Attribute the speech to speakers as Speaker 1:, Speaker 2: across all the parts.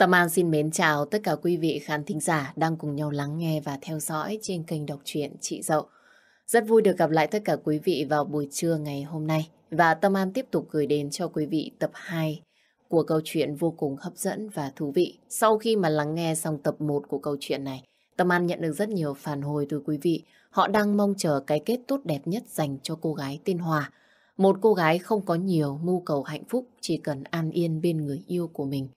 Speaker 1: Tâm An xin mến chào tất cả quý vị khán thính giả đang cùng nhau lắng nghe và theo dõi trên kênh đọc truyện Chị Dậu. Rất vui được gặp lại tất cả quý vị vào buổi trưa ngày hôm nay và Tâm An tiếp tục gửi đến cho quý vị tập 2 của câu chuyện vô cùng hấp dẫn và thú vị. Sau khi mà lắng nghe xong tập 1 của câu chuyện này, Tâm An nhận được rất nhiều phản hồi từ quý vị. Họ đang mong chờ cái kết tốt đẹp nhất dành cho cô gái tên Hòa. Một cô gái không có nhiều mưu cầu hạnh phúc, chỉ cần an yên bên người yêu của mình.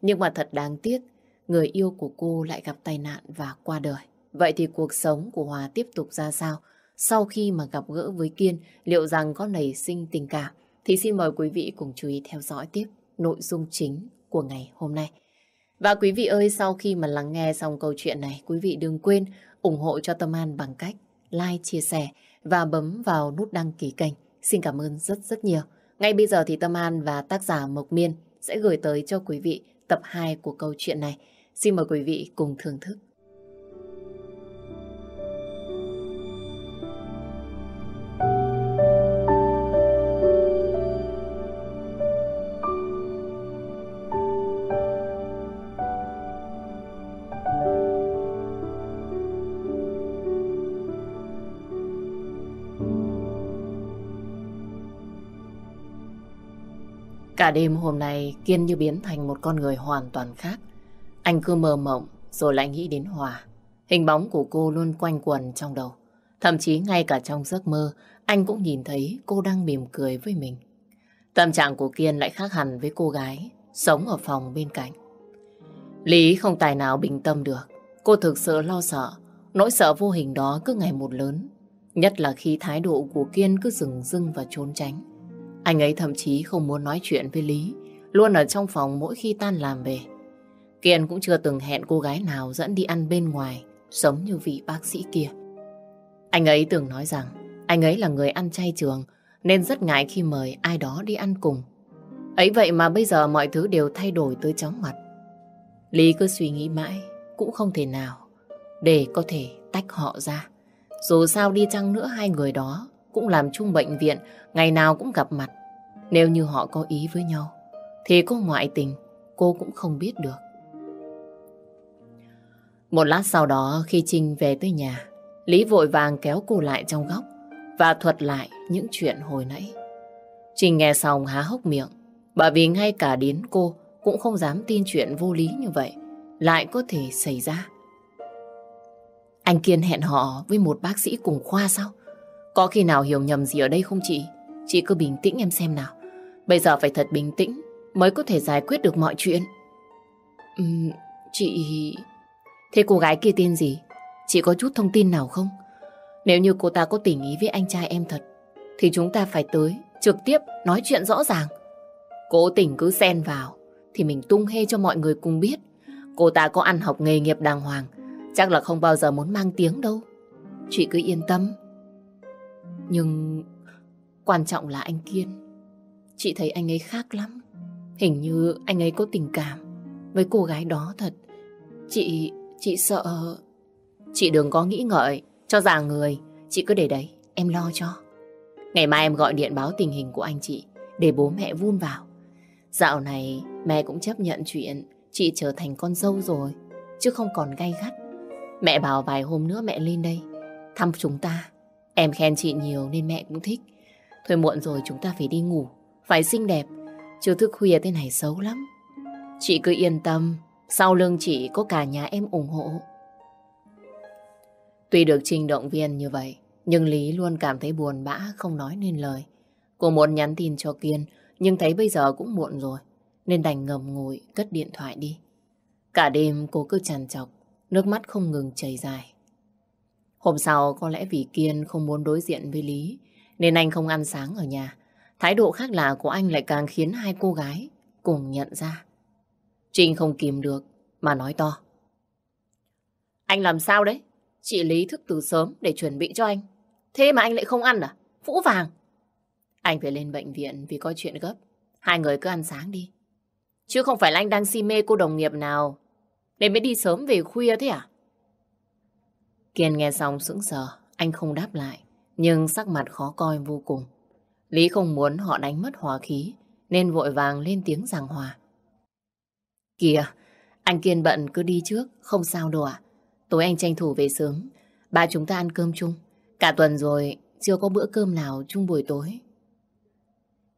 Speaker 1: Nhưng mà thật đáng tiếc, người yêu của cô lại gặp tai nạn và qua đời. Vậy thì cuộc sống của Hòa tiếp tục ra sao? Sau khi mà gặp gỡ với Kiên, liệu rằng có nảy sinh tình cảm? Thì xin mời quý vị cùng chú ý theo dõi tiếp nội dung chính của ngày hôm nay. Và quý vị ơi, sau khi mà lắng nghe xong câu chuyện này, quý vị đừng quên ủng hộ cho Tâm An bằng cách like, chia sẻ và bấm vào nút đăng ký kênh. Xin cảm ơn rất rất nhiều. Ngay bây giờ thì Tâm An và tác giả Mộc Miên sẽ gửi tới cho quý vị tập 2 của câu chuyện này. Xin mời quý vị cùng thưởng thức. Cả đêm hôm nay, Kiên như biến thành một con người hoàn toàn khác. Anh cứ mơ mộng, rồi lại nghĩ đến Hòa. Hình bóng của cô luôn quanh quần trong đầu. Thậm chí ngay cả trong giấc mơ, anh cũng nhìn thấy cô đang mỉm cười với mình. Tâm trạng của Kiên lại khác hẳn với cô gái sống ở phòng bên cạnh. Lý không tài nào bình tâm được. Cô thực sự lo sợ. Nỗi sợ vô hình đó cứ ngày một lớn. Nhất là khi thái độ của Kiên cứ rừng rưng và trốn tránh. Anh ấy thậm chí không muốn nói chuyện với Lý, luôn ở trong phòng mỗi khi tan làm về. Kiên cũng chưa từng hẹn cô gái nào dẫn đi ăn bên ngoài, giống như vị bác sĩ kia. Anh ấy từng nói rằng anh ấy là người ăn chay trường, nên rất ngại khi mời ai đó đi ăn cùng. Ấy vậy mà bây giờ mọi thứ đều thay đổi tới chóng mặt. Lý cứ suy nghĩ mãi, cũng không thể nào để có thể tách họ ra. Dù sao đi chăng nữa hai người đó cũng làm chung bệnh viện, ngày nào cũng gặp mặt. Nếu như họ có ý với nhau, thì có ngoại tình, cô cũng không biết được. Một lát sau đó, khi Trinh về tới nhà, Lý vội vàng kéo cô lại trong góc và thuật lại những chuyện hồi nãy. Trinh nghe xong há hốc miệng, bởi vì ngay cả đến cô cũng không dám tin chuyện vô lý như vậy lại có thể xảy ra. Anh Kiên hẹn họ với một bác sĩ cùng khoa sao? Có khi nào hiểu nhầm gì ở đây không chị? Chị cứ bình tĩnh em xem nào. Bây giờ phải thật bình tĩnh mới có thể giải quyết được mọi chuyện. Uhm, chị... Thế cô gái kia tên gì? Chị có chút thông tin nào không? Nếu như cô ta có tình ý với anh trai em thật, thì chúng ta phải tới, trực tiếp nói chuyện rõ ràng. Cố tình cứ xen vào, thì mình tung hê cho mọi người cùng biết. Cô ta có ăn học nghề nghiệp đàng hoàng, chắc là không bao giờ muốn mang tiếng đâu. Chị cứ yên tâm. Nhưng quan trọng là anh Kiên. Chị thấy anh ấy khác lắm. Hình như anh ấy có tình cảm với cô gái đó thật. Chị, chị sợ... Chị đừng có nghĩ ngợi, cho già người. Chị cứ để đấy, em lo cho. Ngày mai em gọi điện báo tình hình của anh chị để bố mẹ vun vào. Dạo này mẹ cũng chấp nhận chuyện chị trở thành con dâu rồi, chứ không còn gay gắt. Mẹ bảo vài hôm nữa mẹ lên đây thăm chúng ta. Em khen chị nhiều nên mẹ cũng thích. Thôi muộn rồi chúng ta phải đi ngủ. Phải xinh đẹp. Chứ thức khuya thế này xấu lắm. Chị cứ yên tâm. Sau lưng chị có cả nhà em ủng hộ. Tuy được Trinh động viên như vậy, nhưng Lý luôn cảm thấy buồn bã không nói nên lời. Cô muốn nhắn tin cho Kiên, nhưng thấy bây giờ cũng muộn rồi, nên đành ngầm ngồi cất điện thoại đi. Cả đêm cô cứ trằn trọc, nước mắt không ngừng chảy dài. Hôm sau có lẽ vì Kiên không muốn đối diện với Lý nên anh không ăn sáng ở nhà. Thái độ khác lạ của anh lại càng khiến hai cô gái cùng nhận ra. Trinh không kìm được mà nói to. Anh làm sao đấy? Chị Lý thức từ sớm để chuẩn bị cho anh. Thế mà anh lại không ăn à? Phũ vàng. Anh phải lên bệnh viện vì có chuyện gấp. Hai người cứ ăn sáng đi. Chứ không phải là anh đang si mê cô đồng nghiệp nào. Nên mới đi sớm về khuya thế à? Kiên nghe xong sững sờ, anh không đáp lại, nhưng sắc mặt khó coi vô cùng. Lý không muốn họ đánh mất hòa khí, nên vội vàng lên tiếng giảng hòa. Kìa, Anh Kiên bận cứ đi trước, không sao đâu ạ. Tối anh tranh thủ về sớm, ba chúng ta ăn cơm chung. Cả tuần rồi, chưa có bữa cơm nào chung buổi tối.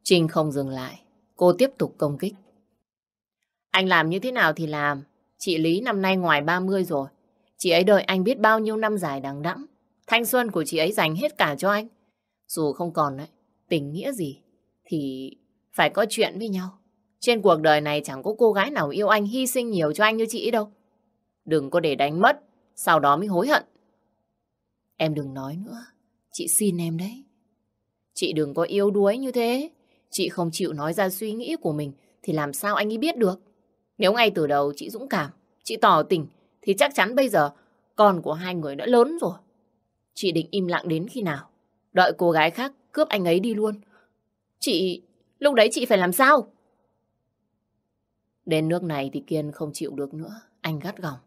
Speaker 1: Trinh không dừng lại, cô tiếp tục công kích. Anh làm như thế nào thì làm, chị Lý năm nay ngoài 30 rồi. Chị ấy đợi anh biết bao nhiêu năm dài đằng đẵng. Thanh xuân của chị ấy dành hết cả cho anh. Dù không còn đấy, tình nghĩa gì, thì phải có chuyện với nhau. Trên cuộc đời này chẳng có cô gái nào yêu anh hy sinh nhiều cho anh như chị đâu. Đừng có để đánh mất, sau đó mới hối hận. Em đừng nói nữa, chị xin em đấy. Chị đừng có yêu đuối như thế. Chị không chịu nói ra suy nghĩ của mình thì làm sao anh ấy biết được. Nếu ngay từ đầu chị dũng cảm, chị tỏ tình thì chắc chắn bây giờ con của hai người đã lớn rồi. Chị định im lặng đến khi nào? Đợi cô gái khác cướp anh ấy đi luôn. Chị, lúc đấy chị phải làm sao? Đến nước này thì Kiên không chịu được nữa. Anh gắt gỏng.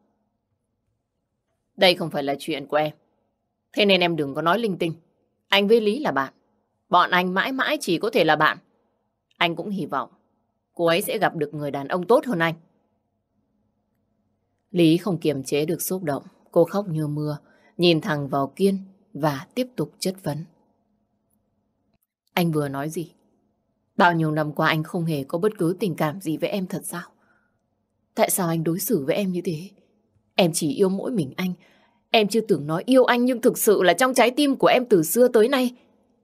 Speaker 1: Đây không phải là chuyện của em. Thế nên em đừng có nói linh tinh. Anh với Lý là bạn. Bọn anh mãi mãi chỉ có thể là bạn. Anh cũng hy vọng cô ấy sẽ gặp được người đàn ông tốt hơn anh. Lý không kiềm chế được xúc động. Cô khóc như mưa, nhìn thẳng vào Kiên và tiếp tục chất vấn. Anh vừa nói gì? Bao nhiêu năm qua anh không hề có bất cứ tình cảm gì với em thật sao? Tại sao anh đối xử với em như thế? Em chỉ yêu mỗi mình anh. Em chưa tưởng nói yêu anh nhưng thực sự là trong trái tim của em từ xưa tới nay.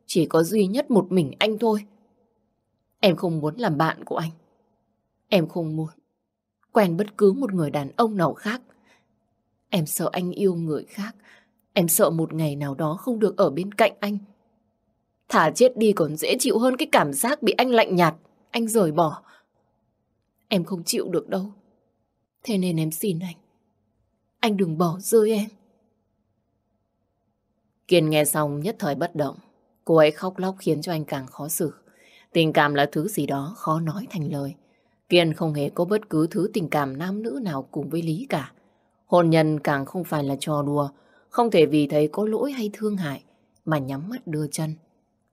Speaker 1: Chỉ có duy nhất một mình anh thôi. Em không muốn làm bạn của anh. Em không muốn quen bất cứ một người đàn ông nào khác. Em sợ anh yêu người khác. Em sợ một ngày nào đó không được ở bên cạnh anh. Thả chết đi còn dễ chịu hơn cái cảm giác bị anh lạnh nhạt, anh rời bỏ. Em không chịu được đâu. Thế nên em xin anh. Anh đừng bỏ rơi em. Kiên nghe xong nhất thời bất động. Cô ấy khóc lóc khiến cho anh càng khó xử. Tình cảm là thứ gì đó khó nói thành lời. Kiên không hề có bất cứ thứ tình cảm nam nữ nào cùng với Lý cả. Hôn nhân càng không phải là trò đùa, không thể vì thấy có lỗi hay thương hại mà nhắm mắt đưa chân.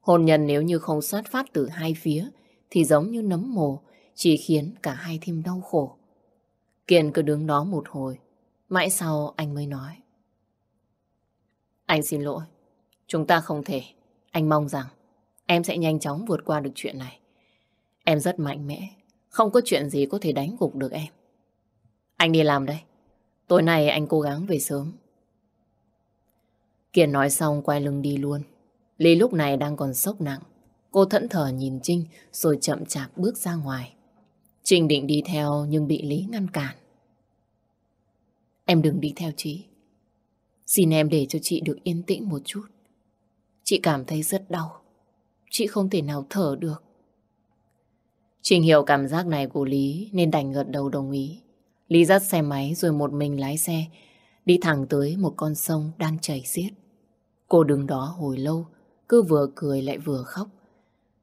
Speaker 1: Hôn nhân nếu như không sát phát từ hai phía thì giống như nấm mồ, chỉ khiến cả hai thêm đau khổ. Kiên cứ đứng đó một hồi, mãi sau anh mới nói. Anh xin lỗi, chúng ta không thể. Anh mong rằng em sẽ nhanh chóng vượt qua được chuyện này. Em rất mạnh mẽ, không có chuyện gì có thể đánh gục được em. Anh đi làm đây. Tối nay anh cố gắng về sớm. Kiên nói xong quay lưng đi luôn. Lý lúc này đang còn sốc nặng. Cô thẫn thờ nhìn Trinh rồi chậm chạp bước ra ngoài. Trinh định đi theo nhưng bị Lý ngăn cản. Em đừng đi theo chị. Xin em để cho chị được yên tĩnh một chút. Chị cảm thấy rất đau. Chị không thể nào thở được. Trình hiểu cảm giác này của Lý nên đành gật đầu đồng ý. Lý dắt xe máy rồi một mình lái xe, đi thẳng tới một con sông đang chảy xiết. Cô đứng đó hồi lâu, cứ vừa cười lại vừa khóc.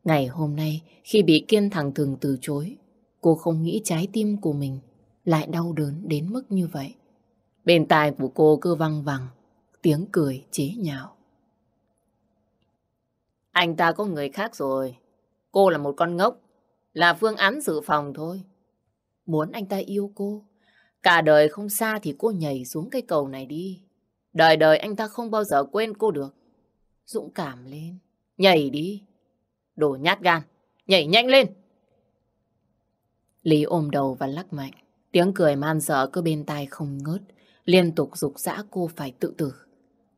Speaker 1: Ngày hôm nay, khi bị Kiên thẳng Thường từ chối, cô không nghĩ trái tim của mình lại đau đớn đến mức như vậy. Bên tai của cô cứ văng vẳng, tiếng cười chế nhạo. Anh ta có người khác rồi. Cô là một con ngốc, là phương án dự phòng thôi. Muốn anh ta yêu cô, cả đời không xa thì cô nhảy xuống cây cầu này đi. Đời đời anh ta không bao giờ quên cô được. Dũng cảm lên, nhảy đi. Đồ nhát gan, nhảy nhanh lên. Lý ôm đầu và lắc mạnh. Tiếng cười man dở cứ bên tai không ngớt. Liên tục dục dã cô phải tự tử.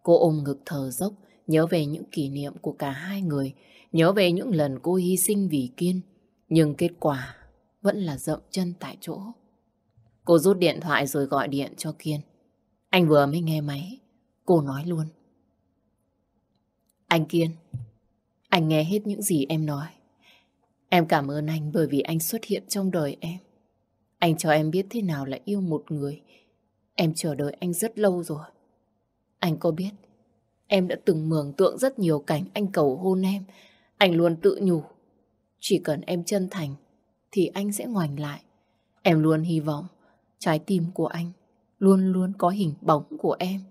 Speaker 1: Cô ôm ngực thở dốc, nhớ về những kỷ niệm của cả hai người. Nhớ về những lần cô hy sinh vì Kiên. Nhưng kết quả vẫn là dậm chân tại chỗ. Cô rút điện thoại rồi gọi điện cho Kiên. Anh vừa mới nghe máy. Cô nói luôn. Anh Kiên, anh nghe hết những gì em nói. Em cảm ơn anh bởi vì anh xuất hiện trong đời em. Anh cho em biết thế nào là yêu một người. Em chờ đợi anh rất lâu rồi. Anh có biết, em đã từng mường tượng rất nhiều cảnh anh cầu hôn em. Anh luôn tự nhủ, chỉ cần em chân thành, thì anh sẽ ngoảnh lại. Em luôn hy vọng trái tim của anh luôn luôn có hình bóng của em.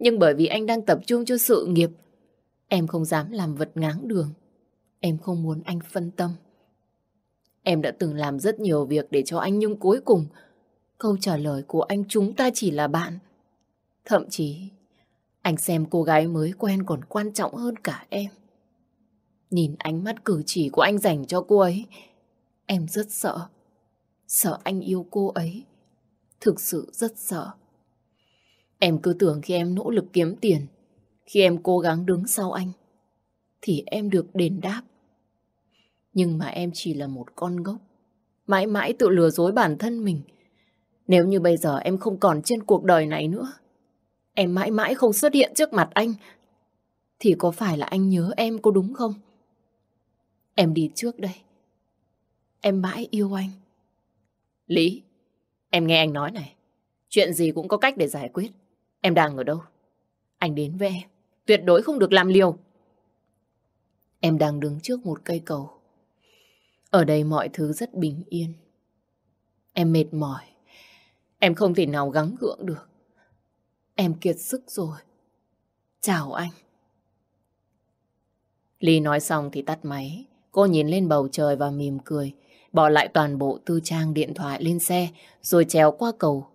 Speaker 1: Nhưng bởi vì anh đang tập trung cho sự nghiệp, em không dám làm vật ngáng đường. Em không muốn anh phân tâm. Em đã từng làm rất nhiều việc để cho anh nhưng cuối cùng Câu trả lời của anh chúng ta chỉ là bạn. Thậm chí, anh xem cô gái mới quen còn quan trọng hơn cả em. Nhìn ánh mắt cử chỉ của anh dành cho cô ấy, em rất sợ. Sợ anh yêu cô ấy. Thực sự rất sợ. Em cứ tưởng khi em nỗ lực kiếm tiền, khi em cố gắng đứng sau anh, thì em được đền đáp. Nhưng mà em chỉ là một con gốc, mãi mãi tự lừa dối bản thân mình. Nếu như bây giờ em không còn trên cuộc đời này nữa, em mãi mãi không xuất hiện trước mặt anh, thì có phải là anh nhớ em có đúng không? Em đi trước đây. Em mãi yêu anh. Lý, em nghe anh nói này. Chuyện gì cũng có cách để giải quyết. Em đang ở đâu? Anh đến với em. Tuyệt đối không được làm liều. Em đang đứng trước một cây cầu. Ở đây mọi thứ rất bình yên. Em mệt mỏi. Em không thể nào gắng gượng được. Em kiệt sức rồi. Chào anh. Ly nói xong thì tắt máy. Cô nhìn lên bầu trời và mỉm cười. Bỏ lại toàn bộ tư trang điện thoại lên xe, rồi trèo qua cầu.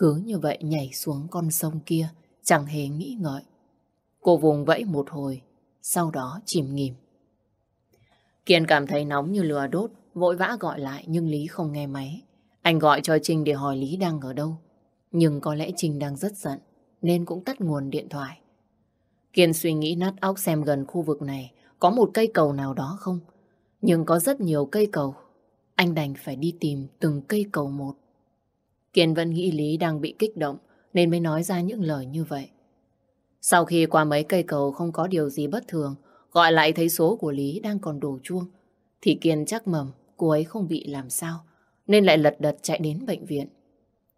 Speaker 1: Cứ như vậy nhảy xuống con sông kia. Chẳng hề nghĩ ngợi. Cô vùng vẫy một hồi. Sau đó chìm nghỉm. Kiên cảm thấy nóng như lửa đốt. Vội vã gọi lại nhưng Lý không nghe máy. Anh gọi cho Trinh để hỏi Lý đang ở đâu. Nhưng có lẽ Trinh đang rất giận, nên cũng tắt nguồn điện thoại. Kiên suy nghĩ nát óc xem gần khu vực này có một cây cầu nào đó không. Nhưng có rất nhiều cây cầu. Anh đành phải đi tìm từng cây cầu một. Kiên vẫn nghĩ Lý đang bị kích động nên mới nói ra những lời như vậy. Sau khi qua mấy cây cầu không có điều gì bất thường, gọi lại thấy số của Lý đang còn đổ chuông, thì Kiên chắc mầm cô ấy không bị làm sao, nên lại lật đật chạy đến bệnh viện.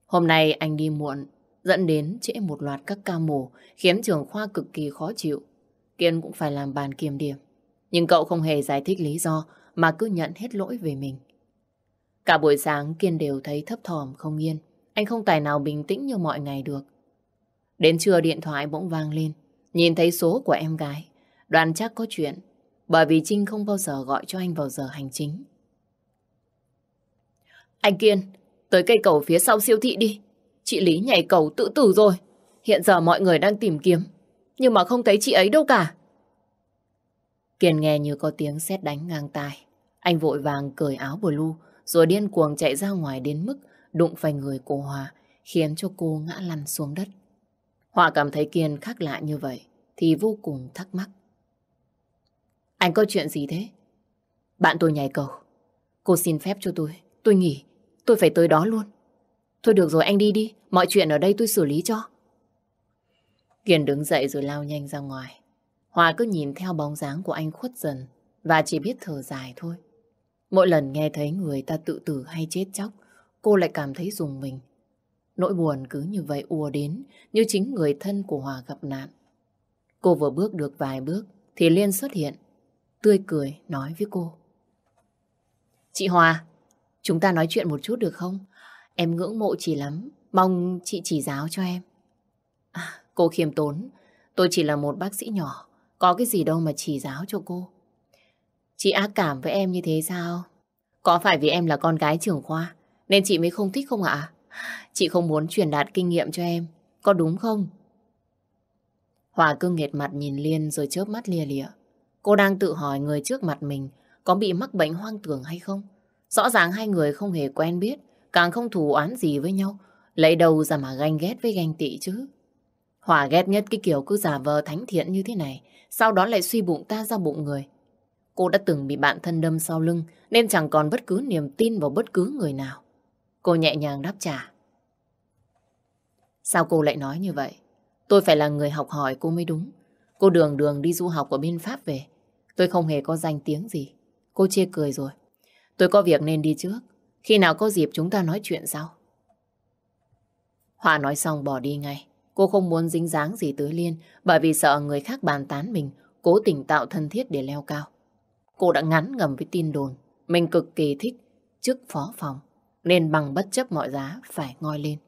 Speaker 1: Hôm nay anh đi muộn dẫn đến trễ một loạt các ca mổ khiến trường khoa cực kỳ khó chịu. Kiên cũng phải làm bàn kiểm điểm. Nhưng cậu không hề giải thích lý do mà cứ nhận hết lỗi về mình. Cả buổi sáng Kiên đều thấy thấp thỏm không yên. Anh không tài nào bình tĩnh như mọi ngày được. Đến trưa điện thoại bỗng vang lên. Nhìn thấy số của em gái. đoàn chắc có chuyện. Bởi vì Trinh không bao giờ gọi cho anh vào giờ hành chính. Anh Kiên, tới cây cầu phía sau siêu thị đi. Chị Lý nhảy cầu tự tử rồi. Hiện giờ mọi người đang tìm kiếm. Nhưng mà không thấy chị ấy đâu cả. Kiên nghe như có tiếng sét đánh ngang tai. Anh vội vàng cởi áo blue rồi điên cuồng chạy ra ngoài đến mức đụng phải người cô Hòa khiến cho cô ngã lăn xuống đất. Hòa cảm thấy Kiên khác lạ như vậy thì vô cùng thắc mắc. Anh có chuyện gì thế? Bạn tôi nhảy cầu. Cô xin phép cho tôi. Tôi nghỉ. Tôi phải tới đó luôn. Thôi được rồi anh đi đi, mọi chuyện ở đây tôi xử lý cho. Kiên đứng dậy rồi lao nhanh ra ngoài. Hòa cứ nhìn theo bóng dáng của anh khuất dần và chỉ biết thở dài thôi. Mỗi lần nghe thấy người ta tự tử hay chết chóc, cô lại cảm thấy dùng mình. Nỗi buồn cứ như vậy ùa đến như chính người thân của Hòa gặp nạn. Cô vừa bước được vài bước thì Liên xuất hiện, tươi cười nói với cô. Chị Hòa, chúng ta nói chuyện một chút được không? Em ngưỡng mộ chị lắm, mong chị chỉ giáo cho em. À, cô khiêm tốn, tôi chỉ là một bác sĩ nhỏ, có cái gì đâu mà chỉ giáo cho cô. Chị ác cảm với em như thế sao? Có phải vì em là con gái trưởng khoa, nên chị mới không thích không ạ? Chị không muốn truyền đạt kinh nghiệm cho em, có đúng không? Hòa cương nghệt mặt nhìn Liên rồi chớp mắt lìa lịa. Cô đang tự hỏi người trước mặt mình có bị mắc bệnh hoang tưởng hay không? Rõ ràng hai người không hề quen biết, càng không thù oán gì với nhau, lấy đầu ra mà ganh ghét với ganh tị chứ. Hòa ghét nhất cái kiểu cứ giả vờ thánh thiện như thế này, sau đó lại suy bụng ta ra bụng người. Cô đã từng bị bạn thân đâm sau lưng, nên chẳng còn bất cứ niềm tin vào bất cứ người nào. Cô nhẹ nhàng đáp trả. Sao cô lại nói như vậy? Tôi phải là người học hỏi cô mới đúng. Cô đường đường đi du học ở bên Pháp về. Tôi không hề có danh tiếng gì. Cô chê cười rồi. Tôi có việc nên đi trước. Khi nào có dịp chúng ta nói chuyện sau. Hòa nói xong bỏ đi ngay. Cô không muốn dính dáng gì tới Liên bởi vì sợ người khác bàn tán mình, cố tình tạo thân thiết để leo cao. Cô đã ngắn ngầm với tin đồn. Mình cực kỳ thích chức phó phòng, nên bằng bất chấp mọi giá phải ngoi lên.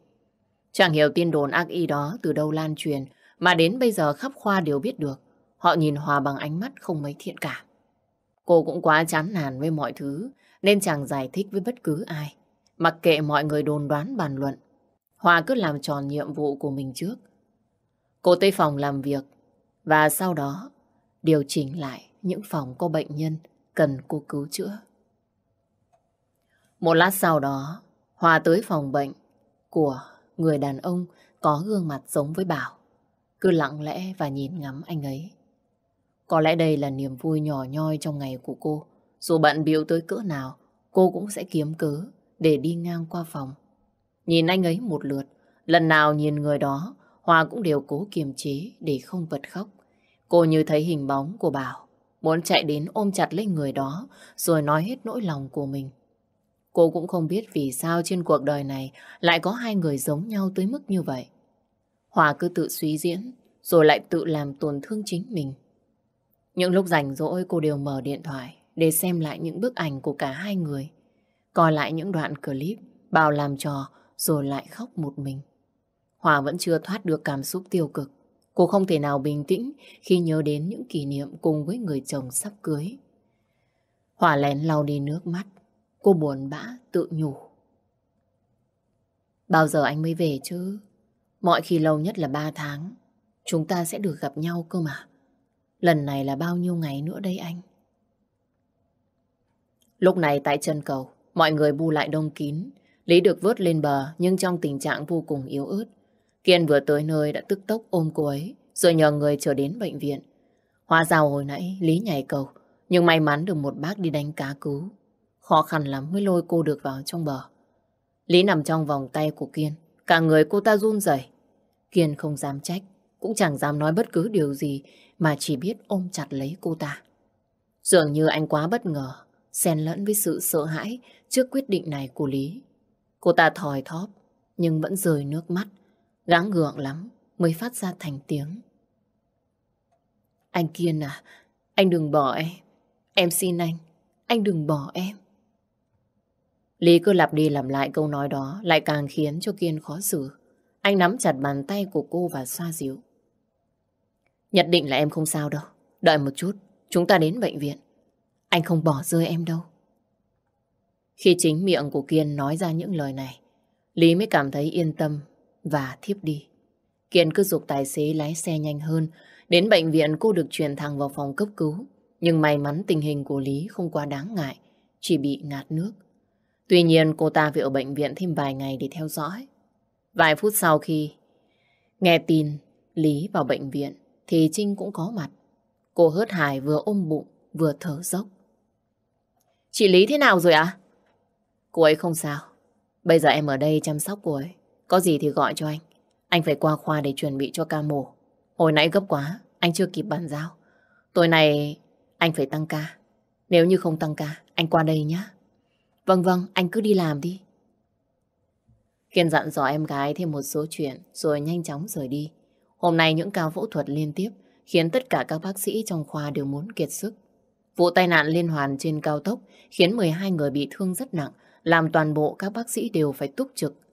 Speaker 1: Chẳng hiểu tin đồn ác y đó từ đâu lan truyền, mà đến bây giờ khắp khoa đều biết được. Họ nhìn Hòa bằng ánh mắt không mấy thiện cảm. Cô cũng quá chán nản với mọi thứ, nên chẳng giải thích với bất cứ ai. Mặc kệ mọi người đồn đoán bàn luận, Hòa cứ làm tròn nhiệm vụ của mình trước. Cô tới phòng làm việc, và sau đó điều chỉnh lại những phòng có bệnh nhân cần cô cứu chữa. Một lát sau đó, Hòa tới phòng bệnh của người đàn ông có gương mặt giống với Bảo. Cứ lặng lẽ và nhìn ngắm anh ấy. Có lẽ đây là niềm vui nhỏ nhoi trong ngày của cô. Dù bận biểu tới cỡ nào, cô cũng sẽ kiếm cớ để đi ngang qua phòng. Nhìn anh ấy một lượt, lần nào nhìn người đó, Hòa cũng đều cố kiềm chế để không bật khóc. Cô như thấy hình bóng của Bảo, muốn chạy đến ôm chặt lấy người đó rồi nói hết nỗi lòng của mình. Cô cũng không biết vì sao trên cuộc đời này lại có hai người giống nhau tới mức như vậy. Hòa cứ tự suy diễn, rồi lại tự làm tổn thương chính mình. Những lúc rảnh rỗi cô đều mở điện thoại để xem lại những bức ảnh của cả hai người. Coi lại những đoạn clip, bảo làm trò rồi lại khóc một mình. Hòa vẫn chưa thoát được cảm xúc tiêu cực. Cô không thể nào bình tĩnh khi nhớ đến những kỷ niệm cùng với người chồng sắp cưới. Hòa lén lau đi nước mắt. Cô buồn bã tự nhủ. Bao giờ anh mới về chứ? Mọi khi lâu nhất là ba tháng. Chúng ta sẽ được gặp nhau cơ mà. Lần này là bao nhiêu ngày nữa đây anh? Lúc này tại chân cầu, mọi người bu lại đông kín. Lý được vớt lên bờ nhưng trong tình trạng vô cùng yếu ớt. Kiên vừa tới nơi đã tức tốc ôm cô ấy rồi nhờ người trở đến bệnh viện. Hóa rào hồi nãy Lý nhảy cầu nhưng may mắn được một bác đi đánh cá cứu. Khó khăn lắm mới lôi cô được vào trong bờ. Lý nằm trong vòng tay của Kiên. Cả người cô ta run rẩy. Kiên không dám trách, cũng chẳng dám nói bất cứ điều gì mà chỉ biết ôm chặt lấy cô ta. Dường như anh quá bất ngờ, xen lẫn với sự sợ hãi trước quyết định này của Lý. Cô ta thòi thóp, nhưng vẫn rời nước mắt, gắng gượng lắm mới phát ra thành tiếng. Anh Kiên à, anh đừng bỏ em. Em xin anh, anh đừng bỏ em. Lý cứ lặp đi lặp lại câu nói đó lại càng khiến cho Kiên khó xử. Anh nắm chặt bàn tay của cô và xoa dịu. Nhất định là em không sao đâu. Đợi một chút, chúng ta đến bệnh viện. Anh không bỏ rơi em đâu. Khi chính miệng của Kiên nói ra những lời này, Lý mới cảm thấy yên tâm và thiếp đi. Kiên cứ dục tài xế lái xe nhanh hơn. Đến bệnh viện cô được chuyển thẳng vào phòng cấp cứu. Nhưng may mắn tình hình của Lý không quá đáng ngại, chỉ bị ngạt nước. Tuy nhiên cô ta phải ở bệnh viện thêm vài ngày để theo dõi. Vài phút sau khi nghe tin Lý vào bệnh viện thì Trinh cũng có mặt. Cô hớt hải vừa ôm bụng vừa thở dốc. Chị Lý thế nào rồi ạ? À? Cô ấy không sao. Bây giờ em ở đây chăm sóc cô ấy. Có gì thì gọi cho anh. Anh phải qua khoa để chuẩn bị cho ca mổ. Hồi nãy gấp quá, anh chưa kịp bàn giao. Tối nay anh phải tăng ca. Nếu như không tăng ca, anh qua đây nhé. Vâng vâng, anh cứ đi làm đi. Kiên dặn dò em gái thêm một số chuyện rồi nhanh chóng rời đi. Hôm nay những ca phẫu thuật liên tiếp khiến tất cả các bác sĩ trong khoa đều muốn kiệt sức. Vụ tai nạn liên hoàn trên cao tốc khiến 12 người bị thương rất nặng, làm toàn bộ các bác sĩ đều phải túc trực.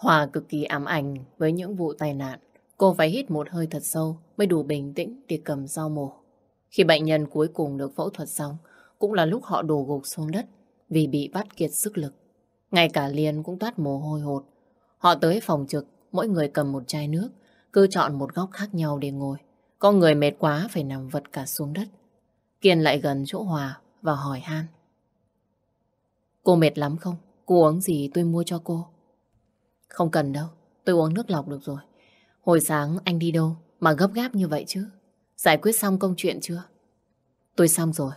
Speaker 1: Hòa cực kỳ ám ảnh với những vụ tai nạn. Cô phải hít một hơi thật sâu mới đủ bình tĩnh để cầm dao mổ. Khi bệnh nhân cuối cùng được phẫu thuật xong, cũng là lúc họ đổ gục xuống đất vì bị bắt kiệt sức lực. Ngay cả Liên cũng toát mồ hôi hột. Họ tới phòng trực, mỗi người cầm một chai nước, cứ chọn một góc khác nhau để ngồi. Có người mệt quá phải nằm vật cả xuống đất. Kiên lại gần chỗ Hòa và hỏi han. Cô mệt lắm không? Cô uống gì tôi mua cho cô? Không cần đâu, tôi uống nước lọc được rồi. Hồi sáng anh đi đâu mà gấp gáp như vậy chứ? Giải quyết xong công chuyện chưa? Tôi xong rồi.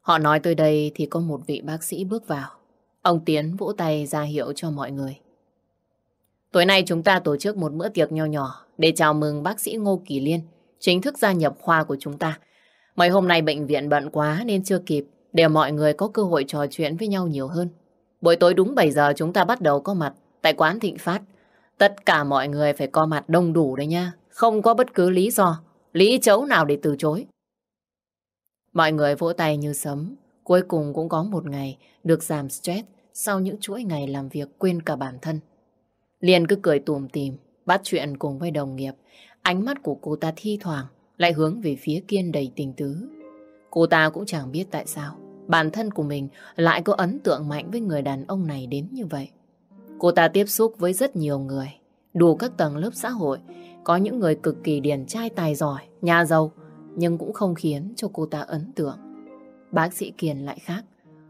Speaker 1: Họ nói tôi đây thì có một vị bác sĩ bước vào. Ông Tiến vỗ tay ra hiệu cho mọi người. Tối nay chúng ta tổ chức một bữa tiệc nho nhỏ để chào mừng bác sĩ Ngô Kỳ Liên chính thức gia nhập khoa của chúng ta. Mấy hôm nay bệnh viện bận quá nên chưa kịp để mọi người có cơ hội trò chuyện với nhau nhiều hơn. Buổi tối đúng 7 giờ chúng ta bắt đầu có mặt tại quán Thịnh Phát. Tất cả mọi người phải có mặt đông đủ đấy nha. Không có bất cứ lý do, lý chấu nào để từ chối. Mọi người vỗ tay như sấm. Cuối cùng cũng có một ngày được giảm stress sau những chuỗi ngày làm việc quên cả bản thân. Liên cứ cười tùm tìm, bắt chuyện cùng với đồng nghiệp. Ánh mắt của cô ta thi thoảng lại hướng về phía Kiên đầy tình tứ. Cô ta cũng chẳng biết tại sao bản thân của mình lại có ấn tượng mạnh với người đàn ông này đến như vậy. Cô ta tiếp xúc với rất nhiều người, đủ các tầng lớp xã hội. Có những người cực kỳ điển trai tài giỏi, nhà giàu, nhưng cũng không khiến cho cô ta ấn tượng. Bác sĩ Kiền lại khác.